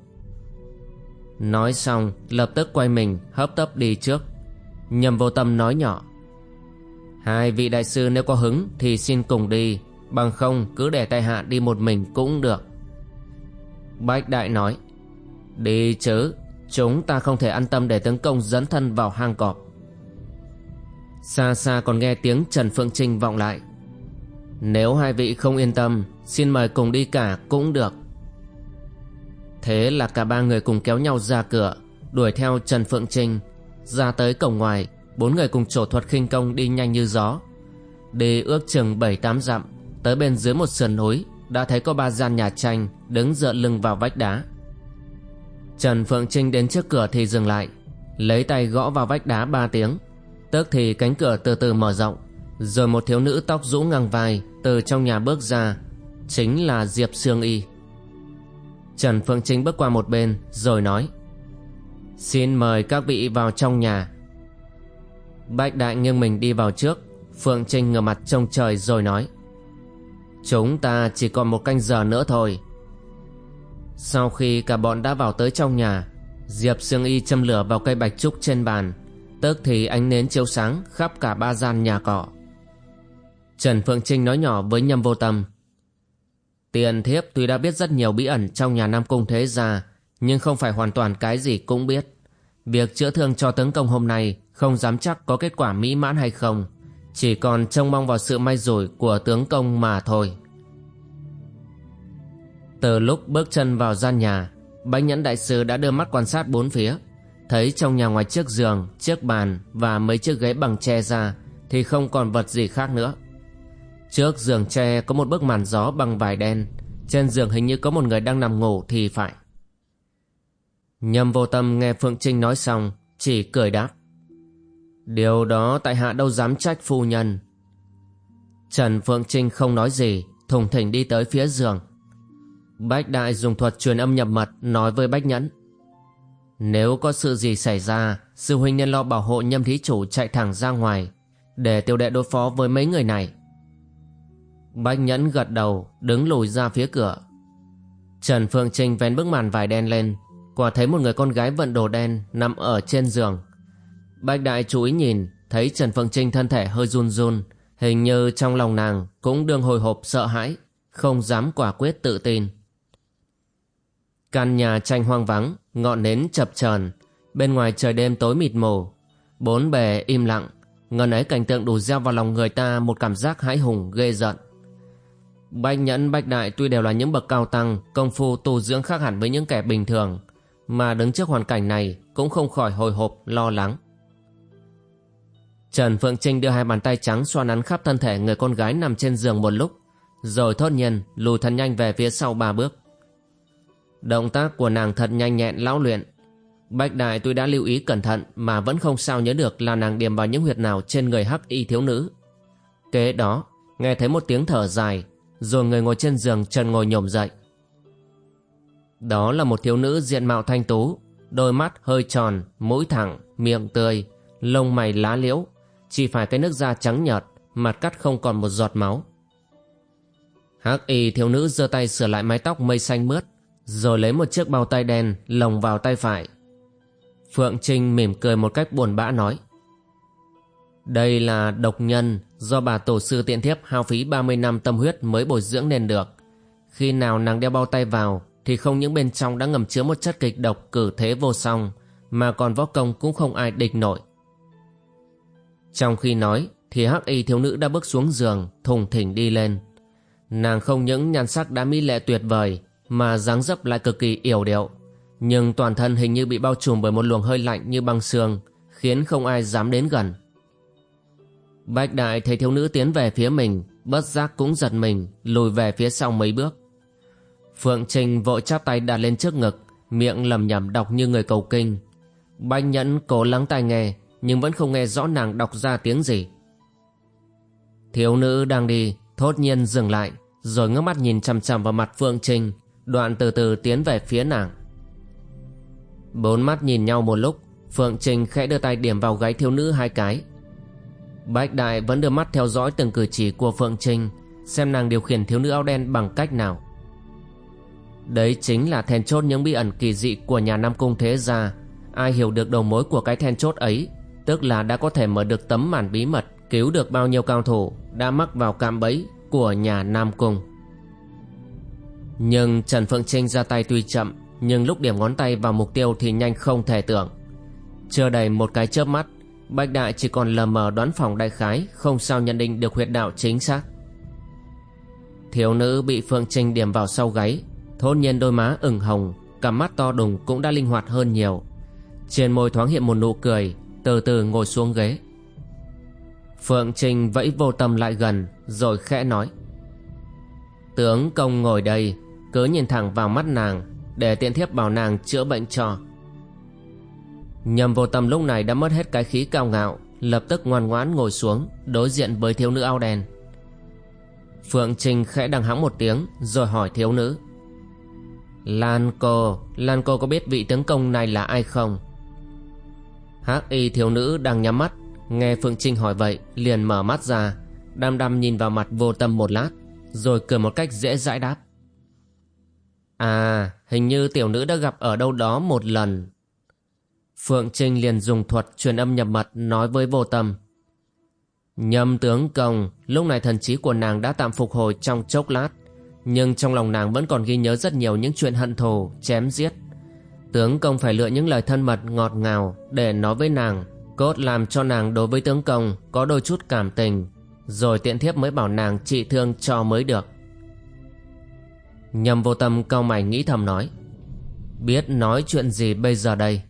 Nói xong lập tức quay mình hấp tấp đi trước Nhầm vô tâm nói nhỏ Hai vị đại sư nếu có hứng thì xin cùng đi Bằng không cứ để tay hạ đi một mình cũng được Bách đại nói Đi chứ Chúng ta không thể an tâm để tấn công dẫn thân vào hang cọp. Xa xa còn nghe tiếng Trần Phương Trinh vọng lại. Nếu hai vị không yên tâm, Xin mời cùng đi cả cũng được. Thế là cả ba người cùng kéo nhau ra cửa, Đuổi theo Trần Phượng Trinh. Ra tới cổng ngoài, Bốn người cùng trổ thuật khinh công đi nhanh như gió. Đi ước chừng bảy tám dặm, Tới bên dưới một sườn núi, Đã thấy có ba gian nhà tranh Đứng dựa lưng vào vách đá. Trần Phượng Trinh đến trước cửa thì dừng lại, Lấy tay gõ vào vách đá ba tiếng. Tức thì cánh cửa từ từ mở rộng, Rồi một thiếu nữ tóc rũ ngang vai Từ trong nhà bước ra, Chính là Diệp Sương Y. Trần Phượng Trinh bước qua một bên, Rồi nói, Xin mời các vị vào trong nhà. Bách Đại nghiêng mình đi vào trước, Phượng Trinh ngửa mặt trông trời rồi nói, Chúng ta chỉ còn một canh giờ nữa thôi sau khi cả bọn đã vào tới trong nhà, Diệp Sương Y châm lửa vào cây bạch trúc trên bàn. Tức thì ánh nến chiếu sáng khắp cả ba gian nhà cọ. Trần Phượng Trinh nói nhỏ với nhâm vô tâm. Tiền thiếp tuy đã biết rất nhiều bí ẩn trong nhà Nam Cung Thế Gia, Nhưng không phải hoàn toàn cái gì cũng biết. Việc chữa thương cho tấn công hôm nay Không dám chắc có kết quả mỹ mãn hay không. Chỉ còn trông mong vào sự may rủi của tướng công mà thôi. Từ lúc bước chân vào gian nhà Bánh Nhẫn Đại Sư đã đưa mắt quan sát bốn phía. Thấy trong nhà ngoài chiếc giường, chiếc bàn và mấy chiếc ghế bằng tre ra Thì không còn vật gì khác nữa. Trước giường tre có một bức màn gió bằng vải đen Trên giường hình như có một người đang nằm ngủ thì phải. Nhâm vô tâm nghe Phượng Trinh nói xong Chỉ cười đáp. Điều đó tại hạ đâu dám trách phu nhân. Trần Phượng Trinh không nói gì Thùng thỉnh đi tới phía giường. Bách Đại dùng thuật truyền âm nhập mật Nói với Bách Nhẫn. Nếu có sự gì xảy ra, Sư huynh nên lo bảo hộ nhâm thí chủ chạy thẳng ra ngoài Để tiêu đệ đối phó với mấy người này. Bách Nhẫn gật đầu, Đứng lùi ra phía cửa. Trần Phương Trinh vén bức màn vải đen lên, Quả thấy một người con gái vận đồ đen Nằm ở trên giường. Bách Đại chú ý nhìn, Thấy Trần Phương Trinh thân thể hơi run run, Hình như trong lòng nàng Cũng đương hồi hộp sợ hãi, Không dám quả quyết tự tin. Căn nhà tranh hoang vắng Ngọn nến chập chờn Bên ngoài trời đêm tối mịt mù Bốn bề im lặng Ngần ấy cảnh tượng đủ gieo vào lòng người ta Một cảm giác hãi hùng ghê giận Bách Nhẫn Bách Đại tuy đều là những bậc cao tăng, công phu tu dưỡng khác hẳn với những kẻ bình thường, mà đứng trước hoàn cảnh này cũng không khỏi hồi hộp, lo lắng. Trần Phượng Trinh đưa hai bàn tay trắng xoa nắn khắp thân thể người con gái nằm trên giường một lúc, rồi thốt nhiên lùi thân nhanh về phía sau ba bước. Động tác của nàng thật nhanh nhẹn lão luyện. Bách Đại tuy đã lưu ý cẩn thận mà vẫn không sao nhớ được là nàng điểm vào những huyệt nào trên người hắc y thiếu nữ. Kế đó, nghe thấy một tiếng thở dài, rồi người ngồi trên giường trần ngồi nhổm dậy. Đó là một thiếu nữ diện mạo thanh tú, đôi mắt hơi tròn, mũi thẳng, miệng tươi, lông mày lá liễu, chỉ phải cái nước da trắng nhợt, mặt cắt không còn một giọt máu. Hắc y thiếu nữ giơ tay sửa lại mái tóc mây xanh mướt, rồi lấy một chiếc bao tay đen lồng vào tay phải. Phượng Trinh mỉm cười một cách buồn bã nói. Đây là độc nhân do bà tổ sư tiện thiếp hao phí 30 năm tâm huyết mới bồi dưỡng nên được. Khi nào nàng đeo bao tay vào thì không những bên trong đã ngầm chứa một chất kịch độc cử thế vô song, mà còn võ công cũng không ai địch nổi. Trong khi nói thì hắc y thiếu nữ đã bước xuống giường, thùng thỉnh đi lên. Nàng không những nhan sắc đã mỹ lệ tuyệt vời mà dáng dấp lại cực kỳ yểu điệu nhưng toàn thân hình như bị bao trùm bởi một luồng hơi lạnh như băng xương khiến không ai dám đến gần. Bạch Đại thấy thiếu nữ tiến về phía mình, bất giác cũng giật mình, lùi về phía sau mấy bước. Phượng Trình vội chắp tay đặt lên trước ngực, miệng lầm nhầm đọc như người cầu kinh. Bạch Nhẫn cố lắng tai nghe, nhưng vẫn không nghe rõ nàng đọc ra tiếng gì. Thiếu nữ đang đi, thốt nhiên dừng lại, rồi ngước mắt nhìn chằm chằm vào mặt Phượng Trình, đoạn từ từ tiến về phía nàng. Bốn mắt nhìn nhau một lúc, Phượng Trình khẽ đưa tay điểm vào gáy thiếu nữ hai cái, Bách Đại vẫn đưa mắt theo dõi từng cử chỉ của Phượng Trinh Xem nàng điều khiển thiếu nữ áo đen bằng cách nào Đấy chính là then chốt những bí ẩn kỳ dị của nhà Nam Cung Thế Gia Ai hiểu được đầu mối của cái then chốt ấy Tức là đã có thể mở được tấm màn bí mật cứu được bao nhiêu cao thủ đã mắc vào cạm bẫy của nhà Nam Cung. Nhưng Trần Phượng Trinh ra tay tuy chậm nhưng lúc điểm ngón tay vào mục tiêu thì nhanh không thể tưởng. Chưa đầy một cái chớp mắt, Bạch Đại chỉ còn lờ mờ đoán phòng đại khái không sao nhận định được huyệt đạo chính xác. Thiếu nữ bị Phượng Trinh điểm vào sau gáy, thốt nhiên đôi má ửng hồng, cặp mắt to đùng cũng đã linh hoạt hơn nhiều. Trên môi thoáng hiện một nụ cười, từ từ ngồi xuống ghế. Phượng Trinh vẫy vô tâm lại gần, rồi khẽ nói. Tướng công ngồi đây, cứ nhìn thẳng vào mắt nàng, để tiện thiếp bảo nàng chữa bệnh cho. Nhầm vô tâm lúc này đã mất hết cái khí cao ngạo, lập tức ngoan ngoãn ngồi xuống, đối diện với thiếu nữ ao đen. Phượng Trinh khẽ đằng hắng một tiếng, rồi hỏi thiếu nữ. Lan cô, Lan cô có biết vị tướng công này là ai không? Hắc y thiếu nữ đang nhắm mắt, nghe Phượng Trinh hỏi vậy, liền mở mắt ra, đăm đăm nhìn vào mặt vô tâm một lát, rồi cười một cách dễ dãi đáp. À, hình như tiểu nữ đã gặp ở đâu đó một lần. Phượng Trinh liền dùng thuật truyền âm nhập mật nói với vô tâm. Nhâm tướng công, lúc này thần trí của nàng đã tạm phục hồi trong chốc lát, nhưng trong lòng nàng vẫn còn ghi nhớ rất nhiều những chuyện hận thù, chém giết. Tướng công phải lựa những lời thân mật ngọt ngào để nói với nàng, cốt làm cho nàng đối với tướng công có đôi chút cảm tình, rồi tiện thiếp mới bảo nàng trị thương cho mới được. Nhầm vô tâm cao mày nghĩ thầm nói, biết nói chuyện gì bây giờ đây?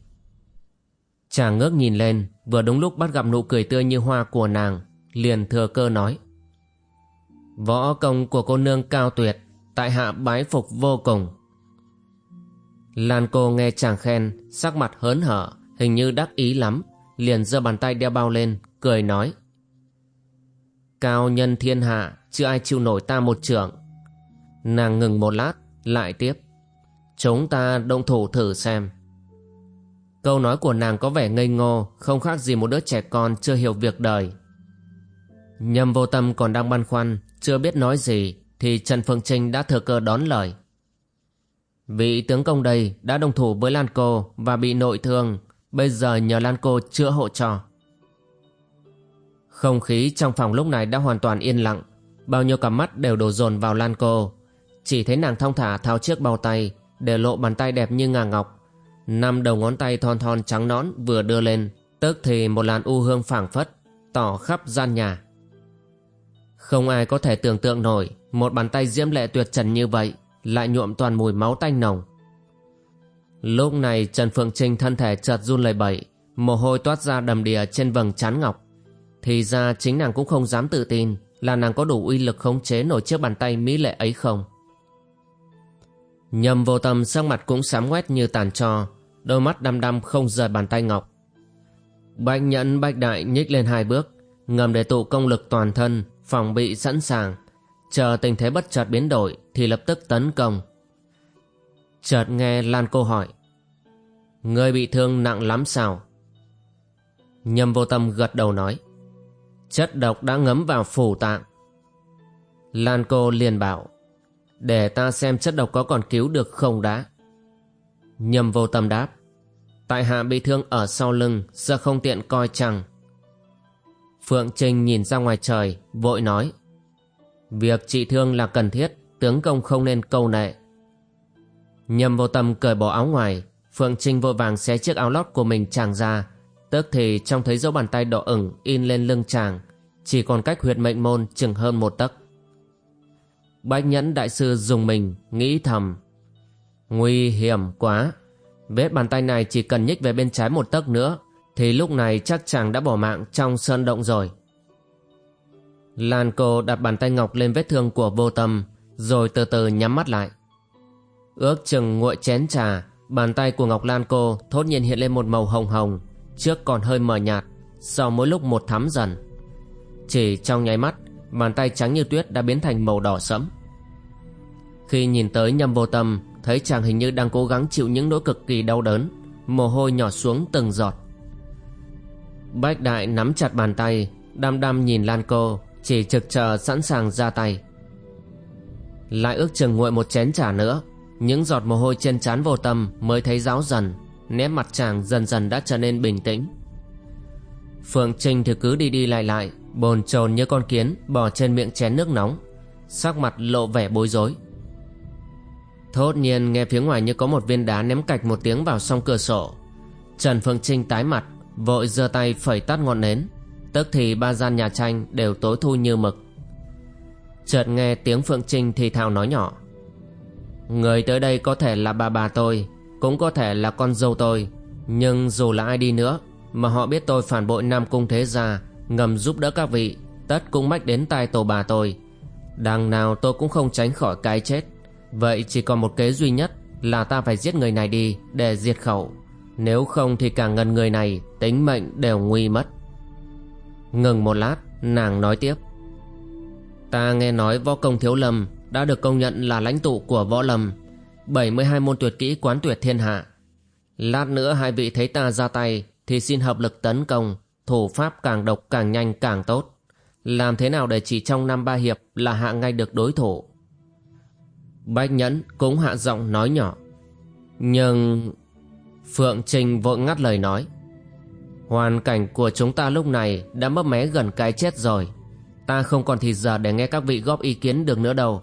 Chàng ngước nhìn lên, vừa đúng lúc bắt gặp nụ cười tươi như hoa của nàng, liền thừa cơ nói. Võ công của cô nương cao tuyệt, tại hạ bái phục vô cùng. Lan cô nghe chàng khen, sắc mặt hớn hở, hình như đắc ý lắm, liền giơ bàn tay đeo bao lên, cười nói. Cao nhân thiên hạ, chưa ai chịu nổi ta một trưởng. Nàng ngừng một lát, lại tiếp. Chúng ta động thủ thử xem. Câu nói của nàng có vẻ ngây ngô, không khác gì một đứa trẻ con chưa hiểu việc đời. Nhâm vô tâm còn đang băn khoăn, chưa biết nói gì, thì Trần Phương Trinh đã thừa cơ đón lời. Vị tướng công đây đã đồng thủ với Lan Cô và bị nội thương, bây giờ nhờ Lan Cô chữa hộ cho. Không khí trong phòng lúc này đã hoàn toàn yên lặng, bao nhiêu cặp mắt đều đổ dồn vào Lan Cô. Chỉ thấy nàng thong thả tháo chiếc bao tay, để lộ bàn tay đẹp như ngà ngọc. Năm đầu ngón tay thon thon trắng nõn vừa đưa lên, tức thì một làn u hương phảng phất, tỏ khắp gian nhà. Không ai có thể tưởng tượng nổi một bàn tay diễm lệ tuyệt trần như vậy lại nhuộm toàn mùi máu tanh nồng. Lúc này Trần Phượng Trinh thân thể chợt run lẩy bẩy, mồ hôi toát ra đầm đìa trên vầng trán ngọc. Thì ra chính nàng cũng không dám tự tin là nàng có đủ uy lực khống chế nổi chiếc bàn tay mỹ lệ ấy không. Nhầm vô tâm sắc mặt cũng sám quét như tàn cho, đôi mắt đăm đăm không rời bàn tay ngọc. Bạch nhẫn bạch đại nhích lên hai bước, ngầm để tụ công lực toàn thân, phòng bị sẵn sàng, chờ tình thế bất chợt biến đổi thì lập tức tấn công. Chợt nghe Lan cô hỏi, Người bị thương nặng lắm sao? Nhâm vô tâm gật đầu nói, Chất độc đã ngấm vào phủ tạng. Lan cô liền bảo, để ta xem chất độc có còn cứu được không đã. Nhầm vô tâm đáp, Tại hạ bị thương ở sau lưng, giờ không tiện coi chăng. Phượng Trinh nhìn ra ngoài trời, vội nói. Việc trị thương là cần thiết, tướng công không nên câu nệ. Nhầm vô tâm cởi bỏ áo ngoài, Phượng Trinh vội vàng xé chiếc áo lót của mình chàng ra, tức thì trông thấy dấu bàn tay đỏ ửng in lên lưng chàng, chỉ còn cách huyệt mệnh môn chừng hơn một tấc. Bách nhẫn đại sư dùng mình, nghĩ thầm. Nguy hiểm quá, vết bàn tay này chỉ cần nhích về bên trái một tấc nữa thì lúc này chắc chàng đã bỏ mạng trong sơn động rồi. Lan cô đặt bàn tay ngọc lên vết thương của vô tâm, rồi từ từ nhắm mắt lại. Ước chừng nguội chén trà, bàn tay của Ngọc Lan cô thốt nhiên hiện lên một màu hồng hồng, trước còn hơi mờ nhạt, sau mỗi lúc một thắm dần. Chỉ trong nháy mắt, bàn tay trắng như tuyết đã biến thành màu đỏ sẫm. Khi nhìn tới nhâm vô tâm, thấy chàng hình như đang cố gắng chịu những nỗi cực kỳ đau đớn, mồ hôi nhỏ xuống từng giọt. Bách đại nắm chặt bàn tay Đăm đăm nhìn Lan cô Chỉ trực chờ sẵn sàng ra tay. Lại ước chừng nguội một chén trà nữa Những giọt mồ hôi trên trán vô tâm Mới thấy ráo dần Nét mặt chàng dần dần đã trở nên bình tĩnh. Phượng Trinh thì cứ đi đi lại lại Bồn chồn như con kiến bò trên miệng chén nước nóng Sắc mặt lộ vẻ bối rối. Thốt nhiên nghe phía ngoài như có một viên đá ném cạch một tiếng vào song cửa sổ. Trần Phương Trinh tái mặt, Vội giơ tay phẩy tắt ngọn nến. Tức thì ba gian nhà tranh đều tối thu như mực. Chợt nghe tiếng Phượng Trinh thì thào nói nhỏ. Người tới đây có thể là bà bà tôi, Cũng có thể là con dâu tôi. Nhưng dù là ai đi nữa, Mà họ biết tôi phản bội Nam Cung Thế Gia, Ngầm giúp đỡ các vị, Tất cũng mách đến tai tổ bà tôi. Đằng nào tôi cũng không tránh khỏi cái chết. Vậy chỉ còn một kế duy nhất Là ta phải giết người này đi Để diệt khẩu. Nếu không thì cả ngần người này Tính mệnh đều nguy mất. Ngừng một lát, Nàng nói tiếp. Ta nghe nói võ công thiếu lâm Đã được công nhận là lãnh tụ của võ lâm 72 môn tuyệt kỹ quán tuyệt thiên hạ. Lát nữa hai vị thấy ta ra tay Thì xin hợp lực tấn công, Thủ pháp càng độc càng nhanh càng tốt. Làm thế nào để chỉ trong năm ba hiệp Là hạ ngay được đối thủ? Bách Nhẫn cũng hạ giọng nói nhỏ. Nhưng Phượng Trình vội ngắt lời nói. Hoàn cảnh của chúng ta lúc này Đã mấp mé gần cái chết rồi. Ta không còn thì giờ để nghe các vị góp ý kiến được nữa đâu.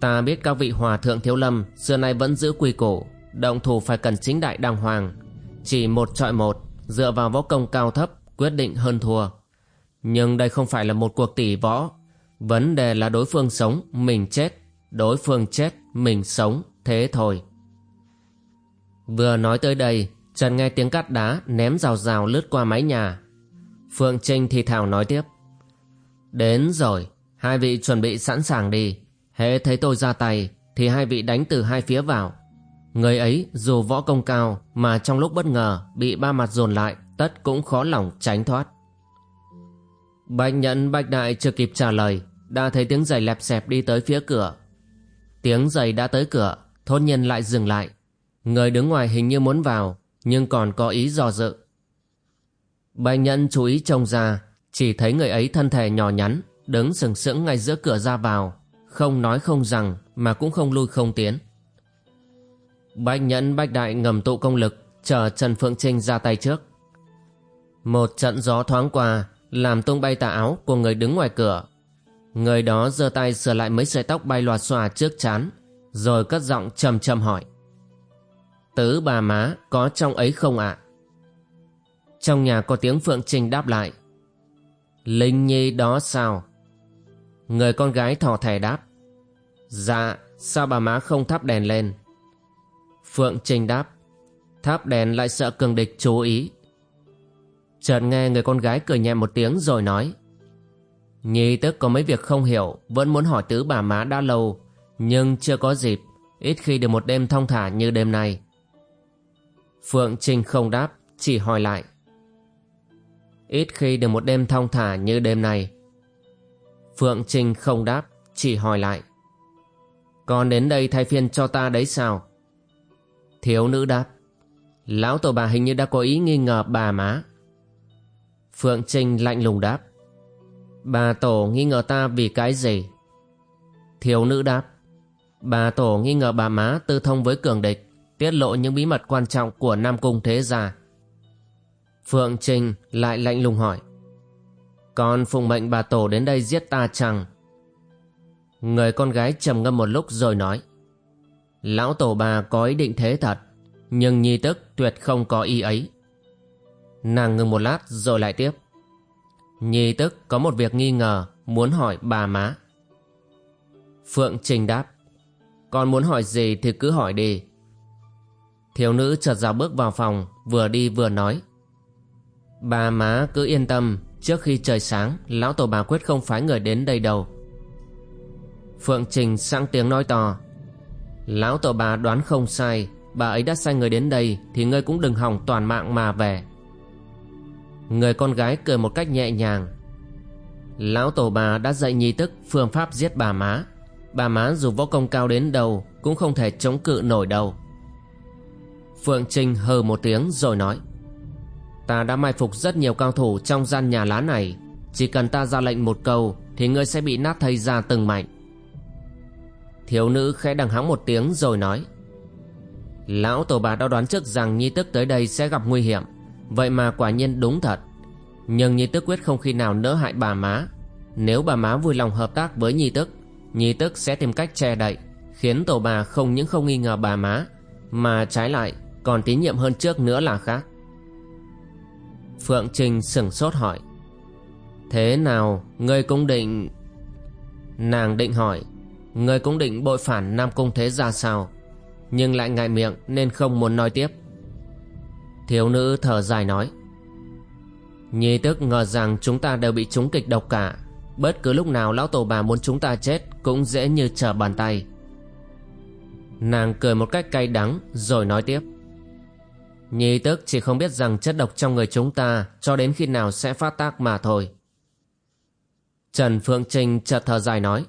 Ta biết các vị hòa thượng thiếu lâm Xưa nay vẫn giữ quy củ, Động thủ phải cần chính đại đàng hoàng. Chỉ một trọi một, Dựa vào võ công cao thấp, Quyết định hơn thua. Nhưng đây không phải là một cuộc tỷ võ. Vấn đề là đối phương sống, Mình chết. Đối phương chết, Mình sống, Thế thôi. Vừa nói tới đây, Trần nghe tiếng cắt đá ném rào rào lướt qua mái nhà. Phương Trinh thì thào nói tiếp. Đến rồi, Hai vị chuẩn bị sẵn sàng đi. Hễ thấy tôi ra tay, Thì hai vị đánh từ hai phía vào. Người ấy, dù võ công cao, Mà trong lúc bất ngờ, Bị ba mặt dồn lại, Tất cũng khó lòng tránh thoát. Bạch nhận bạch đại chưa kịp trả lời, Đã thấy tiếng giày lẹp xẹp đi tới phía cửa. Tiếng giày đã tới cửa, Thôn nhân lại dừng lại. Người đứng ngoài hình như muốn vào, Nhưng còn có ý dò dự. Bạch nhân chú ý trông ra, Chỉ thấy người ấy thân thể nhỏ nhắn, Đứng sừng sững ngay giữa cửa ra vào, Không nói không rằng Mà cũng không lui không tiến. Bạch nhẫn bạch đại ngầm tụ công lực, Chờ Trần Phượng Trinh ra tay trước. Một trận gió thoáng qua, Làm tung bay tà áo của người đứng ngoài cửa Người đó giơ tay sửa lại mấy sợi tóc bay loạt xòa trước chán, Rồi cất giọng trầm trầm hỏi. Tứ bà má, có trong ấy không ạ? Trong nhà có tiếng Phượng Trinh đáp lại. Linh Nhi đó sao? Người con gái thỏ thẻ đáp. Dạ sao bà má không thắp đèn lên? Phượng Trinh đáp. Thắp đèn lại sợ cường địch chú ý. Chợt nghe người con gái cười nhẹ một tiếng rồi nói. Nhi tức có mấy việc không hiểu, Vẫn muốn hỏi tứ bà má đã lâu, Nhưng chưa có dịp, Ít khi được một đêm thông thả như đêm nay. Phượng Trinh không đáp, Chỉ hỏi lại. Ít khi được một đêm thong thả như đêm nay. Phượng Trinh không đáp, Chỉ hỏi lại. Còn đến đây thay phiên cho ta đấy sao? Thiếu nữ đáp. Lão tổ bà hình như đã có ý nghi ngờ bà má. Phượng Trinh lạnh lùng đáp. Bà tổ nghi ngờ ta vì cái gì? Thiếu nữ đáp, Bà tổ nghi ngờ bà má tư thông với cường địch, Tiết lộ những bí mật quan trọng của Nam Cung Thế Gia. Phượng Trinh lại lạnh lùng hỏi, Con phụng mệnh bà tổ đến đây giết ta chăng Người con gái trầm ngâm một lúc rồi nói, Lão tổ bà có ý định thế thật, Nhưng nhi tức tuyệt không có ý ấy. Nàng ngừng một lát rồi lại tiếp Nhi tức có một việc nghi ngờ, Muốn hỏi bà má. Phượng Trình đáp, Con muốn hỏi gì thì cứ hỏi đi. Thiếu nữ chợt rào bước vào phòng, Vừa đi vừa nói, Bà má cứ yên tâm, Trước khi trời sáng, Lão tổ bà quyết không phái người đến đây đâu. Phượng Trình sang tiếng nói to, Lão tổ bà đoán không sai, Bà ấy đã sai người đến đây Thì ngươi cũng đừng hỏng toàn mạng mà về. Người con gái cười một cách nhẹ nhàng. Lão tổ bà đã dạy nhi tức phương pháp giết bà má. Bà má dù võ công cao đến đâu Cũng không thể chống cự nổi đâu. Phượng Trinh hờ một tiếng rồi nói, Ta đã mai phục rất nhiều cao thủ trong gian nhà lá này. Chỉ cần ta ra lệnh một câu Thì ngươi sẽ bị nát thây ra từng mảnh. Thiếu nữ khẽ đằng hắng một tiếng rồi nói, Lão tổ bà đã đoán trước rằng Nhi tức tới đây sẽ gặp nguy hiểm. Vậy mà quả nhiên đúng thật. Nhưng Nhi Tức quyết không khi nào nỡ hại bà má. Nếu bà má vui lòng hợp tác với Nhi Tức Nhi Tức sẽ tìm cách che đậy, Khiến tổ bà không những không nghi ngờ bà má, Mà trái lại còn tín nhiệm hơn trước nữa là khác. Phượng Trinh sửng sốt hỏi, Thế nào, ngươi cũng định Nàng định hỏi, Ngươi cũng định bội phản Nam Cung Thế ra sao? Nhưng lại ngại miệng nên không muốn nói tiếp. Thiếu nữ thở dài nói. Nhi tức ngờ rằng chúng ta đều bị trúng kịch độc cả. Bất cứ lúc nào lão tổ bà muốn chúng ta chết Cũng dễ như trở bàn tay. Nàng cười một cách cay đắng, Rồi nói tiếp. Nhi tức chỉ không biết rằng chất độc trong người chúng ta Cho đến khi nào sẽ phát tác mà thôi. Trần Phượng Trinh chợt thở dài nói.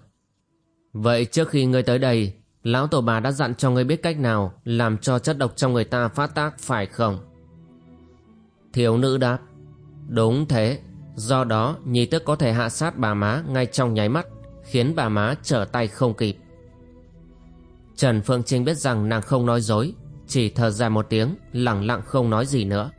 Vậy trước khi ngươi tới đây, Lão tổ bà đã dặn cho ngươi biết cách nào Làm cho chất độc trong người ta phát tác phải không? Thiếu nữ đáp, Đúng thế. Do đó, Nhi tức có thể hạ sát bà má ngay trong nháy mắt, Khiến bà má trở tay không kịp. Trần phương Trinh biết rằng nàng không nói dối, Chỉ thở dài một tiếng Lặng lặng không nói gì nữa.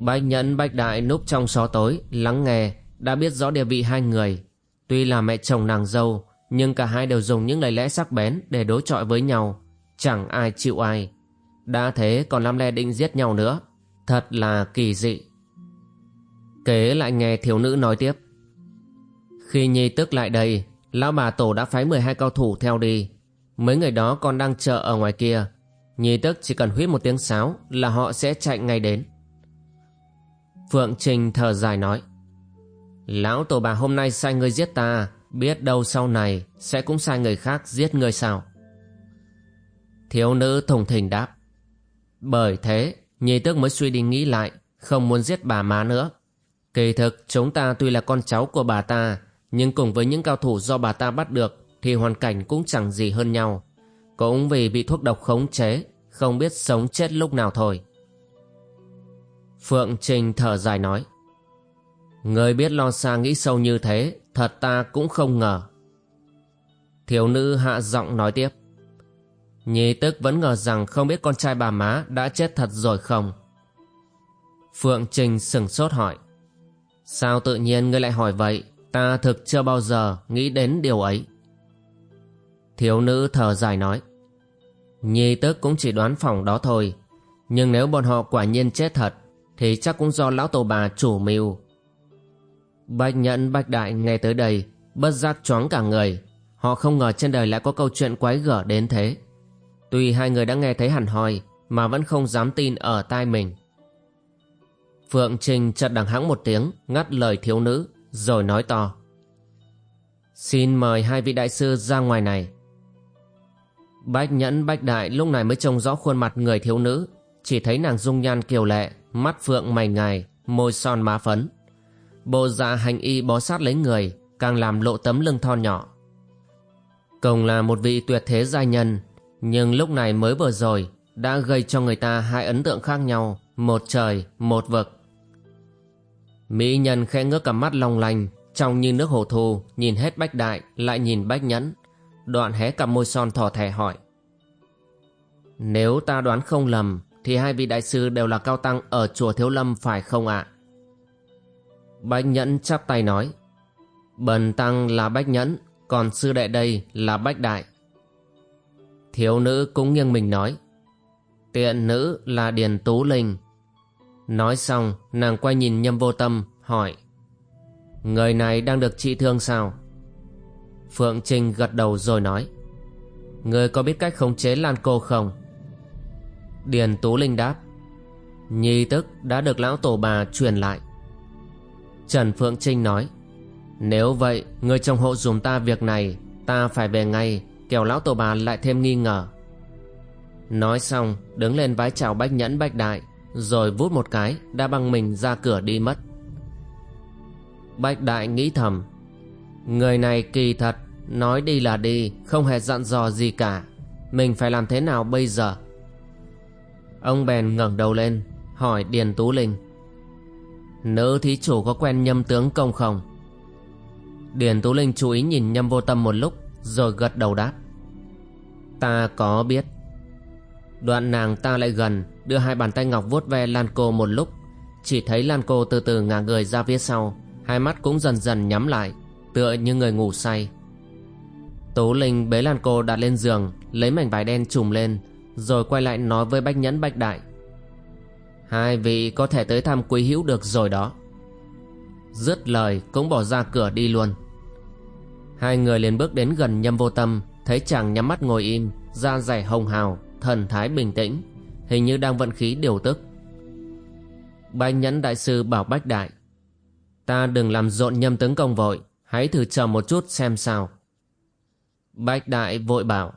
Bạch nhẫn bạch đại núp trong xó tối, Lắng nghe, Đã biết rõ địa vị hai người. Tuy là mẹ chồng nàng dâu, Nhưng cả hai đều dùng những lời lẽ sắc bén Để đối chọi với nhau, Chẳng ai chịu ai. Đã thế còn làm lẽ định giết nhau nữa Thật là kỳ dị. Kế lại nghe thiếu nữ nói tiếp. Khi Nhi tức lại đây, Lão bà tổ đã phái 12 cao thủ theo đi. Mấy người đó còn đang chờ ở ngoài kia. Nhi tức chỉ cần huyết một tiếng sáo Là họ sẽ chạy ngay đến. Phượng Trình thở dài nói, Lão tổ bà hôm nay sai người giết ta, Biết đâu sau này Sẽ cũng sai người khác giết người sao? Thiếu nữ thùng thình đáp, Bởi thế Nhi tức mới suy đi nghĩ lại, Không muốn giết bà má nữa. Kỳ thực, chúng ta tuy là con cháu của bà ta, Nhưng cùng với những cao thủ do bà ta bắt được Thì hoàn cảnh cũng chẳng gì hơn nhau. Cũng vì bị thuốc độc khống chế, Không biết sống chết lúc nào thôi. Phượng Trình thở dài nói, Người biết lo xa nghĩ sâu như thế, Thật ta cũng không ngờ. Thiếu nữ hạ giọng nói tiếp Nhi tức vẫn ngờ rằng không biết con trai bà má đã chết thật rồi không? Phượng Trình sửng sốt hỏi. Sao tự nhiên ngươi lại hỏi vậy? Ta thực chưa bao giờ nghĩ đến điều ấy. Thiếu nữ thở dài nói. Nhi tức cũng chỉ đoán phòng đó thôi. Nhưng nếu bọn họ quả nhiên chết thật, Thì chắc cũng do lão tổ bà chủ mưu. Bạch Nhẫn, bạch đại nghe tới đây, Bất giác choáng cả người. Họ không ngờ trên đời lại có câu chuyện quái gở đến thế. Tuy hai người đã nghe thấy hẳn hoi, Mà vẫn không dám tin ở tai mình. Phượng Trình chợt đằng hãng một tiếng, Ngắt lời thiếu nữ, Rồi nói to. Xin mời hai vị đại sư ra ngoài này. Bách nhẫn, bách đại lúc này mới trông rõ khuôn mặt người thiếu nữ, Chỉ thấy nàng dung nhan kiều lệ, Mắt phượng mày ngài, Môi son má phấn. Bộ dạ hành y bó sát lấy người, Càng làm lộ tấm lưng thon nhỏ. Cùng là một vị tuyệt thế giai nhân nhưng lúc này mới vừa rồi Đã gây cho người ta hai ấn tượng khác nhau Một trời, một vực. Mỹ nhân khẽ ngước cặp mắt long lanh Trong như nước hồ thu Nhìn hết bách đại Lại nhìn bách nhẫn. Đoạn hé cặp môi son thỏ thẻ hỏi. Nếu ta đoán không lầm Thì hai vị đại sư đều là cao tăng Ở chùa Thiếu Lâm phải không ạ? Bách nhẫn chắp tay nói. Bần tăng là bách nhẫn Còn sư đệ đây là bách đại. Thiếu nữ cũng nghiêng mình nói. Tiện nữ là Điền Tú Linh. Nói xong, nàng quay nhìn nhâm vô tâm, hỏi. Người này đang được trị thương sao? Phượng Trinh gật đầu rồi nói. Người có biết cách khống chế Lan Cô không? Điền Tú Linh đáp. Nhi tức đã được lão tổ bà truyền lại. Trần Phượng Trinh nói. Nếu vậy, người trong hộ dùm ta việc này, Ta phải về ngay. Kẻo lão tổ bà lại thêm nghi ngờ. Nói xong, đứng lên vái chào bách nhẫn, bách đại, rồi vút một cái, đã băng mình ra cửa đi mất. Bạch Đại nghĩ thầm, Người này kỳ thật, Nói đi là đi, Không hề dặn dò gì cả. Mình phải làm thế nào bây giờ? Ông bèn ngẩng đầu lên, Hỏi Điền Tú Linh, Nữ thí chủ có quen nhâm tướng công không? Điền Tú Linh chú ý nhìn nhâm vô tâm một lúc, Rồi gật đầu đáp Ta có biết. Đoạn nàng ta lại gần, Đưa hai bàn tay ngọc vuốt ve Lan Cô một lúc. Chỉ thấy Lan cô từ từ ngả người ra phía sau, Hai mắt cũng dần dần nhắm lại, Tựa như người ngủ say. Tố Linh bế Lan cô đặt lên giường, Lấy mảnh vải đen trùm lên, Rồi quay lại nói với Bách Nhẫn, Bách Đại. Hai vị có thể tới thăm quý hữu được rồi đó. Dứt lời, cũng bỏ ra cửa đi luôn. Hai người liền bước đến gần nhâm vô tâm. Thấy chàng nhắm mắt ngồi im, Da dày hồng hào, Thần thái bình tĩnh, Hình như đang vận khí điều tức. Bách nhẫn đại sư bảo Bách Đại, Ta đừng làm rộn nhâm tướng công vội, Hãy thử chờ một chút xem sao. Bách Đại vội bảo,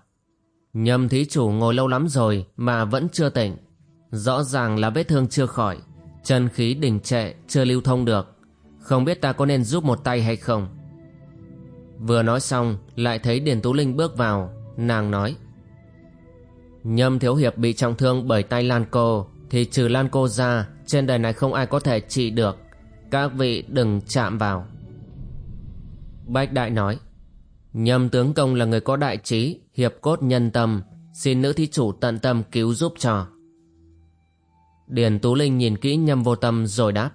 Nhâm thí chủ ngồi lâu lắm rồi Mà vẫn chưa tỉnh. Rõ ràng là vết thương chưa khỏi, Chân khí đình trệ chưa lưu thông được. Không biết ta có nên giúp một tay hay không? Vừa nói xong, Lại thấy Điền Tú Linh bước vào. Nàng nói, Nhâm Thiếu Hiệp bị trọng thương bởi tay Lan Cô, Thì trừ Lan Cô ra, Trên đời này không ai có thể trị được. Các vị đừng chạm vào. Bách Đại nói, Nhâm tướng công là người có đại trí, Hiệp cốt nhân tâm, Xin nữ thí chủ tận tâm cứu giúp cho. Điền Tú Linh nhìn kỹ nhâm vô tâm rồi đáp,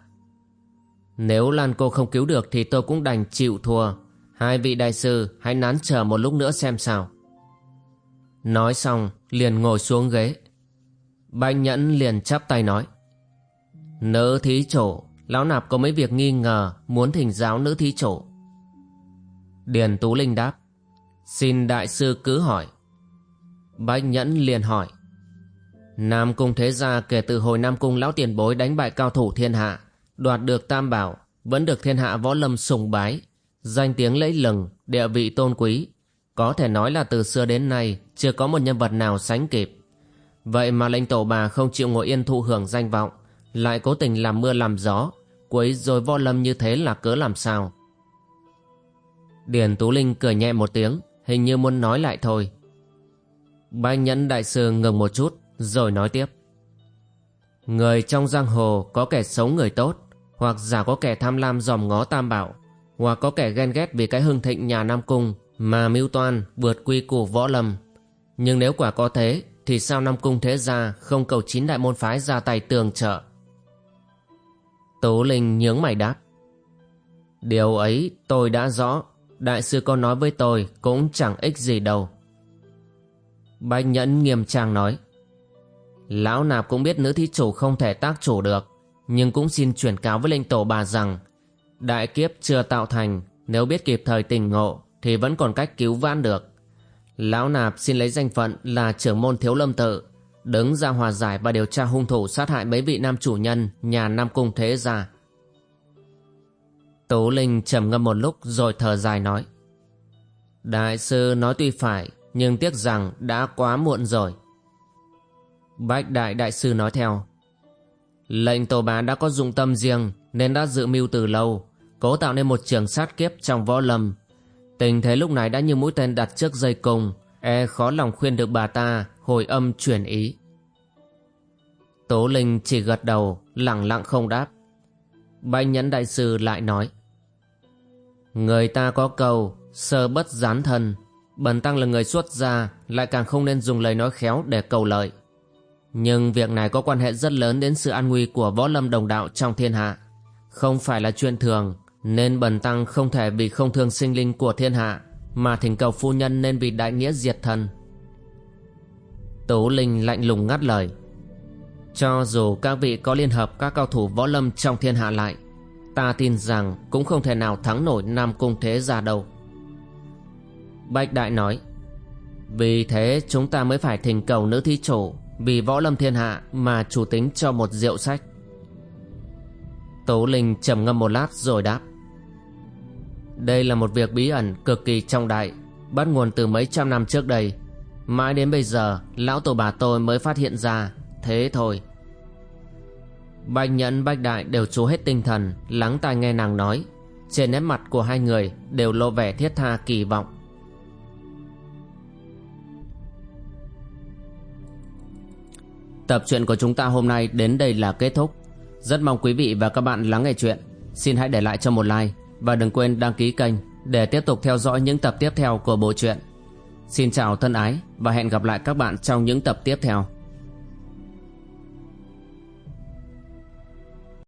Nếu Lan cô không cứu được Thì tôi cũng đành chịu thua. Hai vị đại sư, hãy nán chờ một lúc nữa xem sao. Nói xong, liền ngồi xuống ghế. Bạch Nhẫn liền chắp tay nói, Nữ thí chủ, Lão nạp có mấy việc nghi ngờ Muốn thỉnh giáo nữ thí chủ? Điền Tú Linh đáp, Xin đại sư cứ hỏi. Bạch Nhẫn liền hỏi, Nam Cung Thế Gia kể từ hồi Nam Cung Lão Tiền Bối đánh bại cao thủ thiên hạ, Đoạt được tam bảo, Vẫn được thiên hạ võ lâm sùng bái Danh tiếng lẫy lừng, Địa vị tôn quý. Có thể nói là từ xưa đến nay, Chưa có một nhân vật nào sánh kịp. Vậy mà lãnh tổ bà không chịu ngồi yên thụ hưởng danh vọng, Lại cố tình làm mưa làm gió, Quấy rồi võ lâm như thế là cớ làm sao? Điền Tú Linh cười nhẹ một tiếng, Hình như muốn nói lại thôi. Bách nhẫn đại sư ngừng một chút, Rồi nói tiếp. Người trong giang hồ có kẻ xấu người tốt, Hoặc giả có kẻ tham lam dòm ngó tam bảo hoặc có kẻ ghen ghét vì cái hưng thịnh nhà Nam Cung Mà mưu toan vượt quy củ võ lâm. Nhưng nếu quả có thế, Thì sao Nam Cung thế gia Không cầu chín đại môn phái ra tay tường trợ? Tố Linh nhướng mày đáp. Điều ấy tôi đã rõ, Đại sư có nói với tôi cũng chẳng ích gì đâu. Bạch Nhẫn nghiêm trang nói. Lão nạp cũng biết nữ thí chủ không thể tác chủ được, Nhưng cũng xin chuyển cáo với linh tổ bà rằng Đại kiếp chưa tạo thành, Nếu biết kịp thời tình ngộ, Thì vẫn còn cách cứu vãn được. Lão nạp xin lấy danh phận là trưởng môn thiếu lâm tự, Đứng ra hòa giải và điều tra hung thủ sát hại mấy vị nam chủ nhân, Nhà Nam Cung Thế Gia. Tố Linh trầm ngâm một lúc rồi thở dài nói, Đại sư nói tuy phải, Nhưng tiếc rằng đã quá muộn rồi. Bách Đại Đại sư nói theo, Lệnh tổ bá đã có dụng tâm riêng, Nên đã dự mưu từ lâu Cố tạo nên một trường sát kiếp trong võ lâm. Tình thế lúc này đã như mũi tên đặt trước dây cung E khó lòng khuyên được bà ta Hồi âm chuyển ý. Tố Linh chỉ gật đầu, Lặng lặng không đáp. Banh nhẫn đại sư lại nói, Người ta có câu, Sơ bất gián thân, Bần tăng là người xuất gia, Lại càng không nên dùng lời nói khéo để cầu lợi. Nhưng việc này có quan hệ rất lớn Đến sự an nguy của võ lâm đồng đạo trong thiên hạ. Không phải là chuyện thường nên bần tăng không thể vì không thương sinh linh của thiên hạ, Mà thỉnh cầu phu nhân nên vì đại nghĩa diệt thân Tố Linh lạnh lùng ngắt lời. Cho dù các vị có liên hợp các cao thủ võ lâm trong thiên hạ lại, Ta tin rằng cũng không thể nào thắng nổi Nam Cung Thế Gia đâu. Bạch Đại nói, Vì thế chúng ta mới phải thỉnh cầu nữ thí chủ Vì võ lâm thiên hạ mà chủ tính cho một rượu sách. Tố Linh trầm ngâm một lát rồi đáp. Đây là một việc bí ẩn cực kỳ trọng đại, Bắt nguồn từ mấy trăm năm trước đây. Mãi đến bây giờ, Lão tổ bà tôi mới phát hiện ra, Thế thôi. Bạch Nhẫn Bạch Đại đều chú hết tinh thần, Lắng tai nghe nàng nói. Trên nét mặt của hai người Đều lộ vẻ thiết tha, kỳ vọng. Tập truyện của chúng ta hôm nay đến đây là kết thúc. Rất mong quý vị và các bạn lắng nghe chuyện. Xin hãy để lại cho một like Và đừng quên đăng ký kênh Để tiếp tục theo dõi những tập tiếp theo của bộ truyện. Xin chào thân ái Và hẹn gặp lại các bạn trong những tập tiếp theo.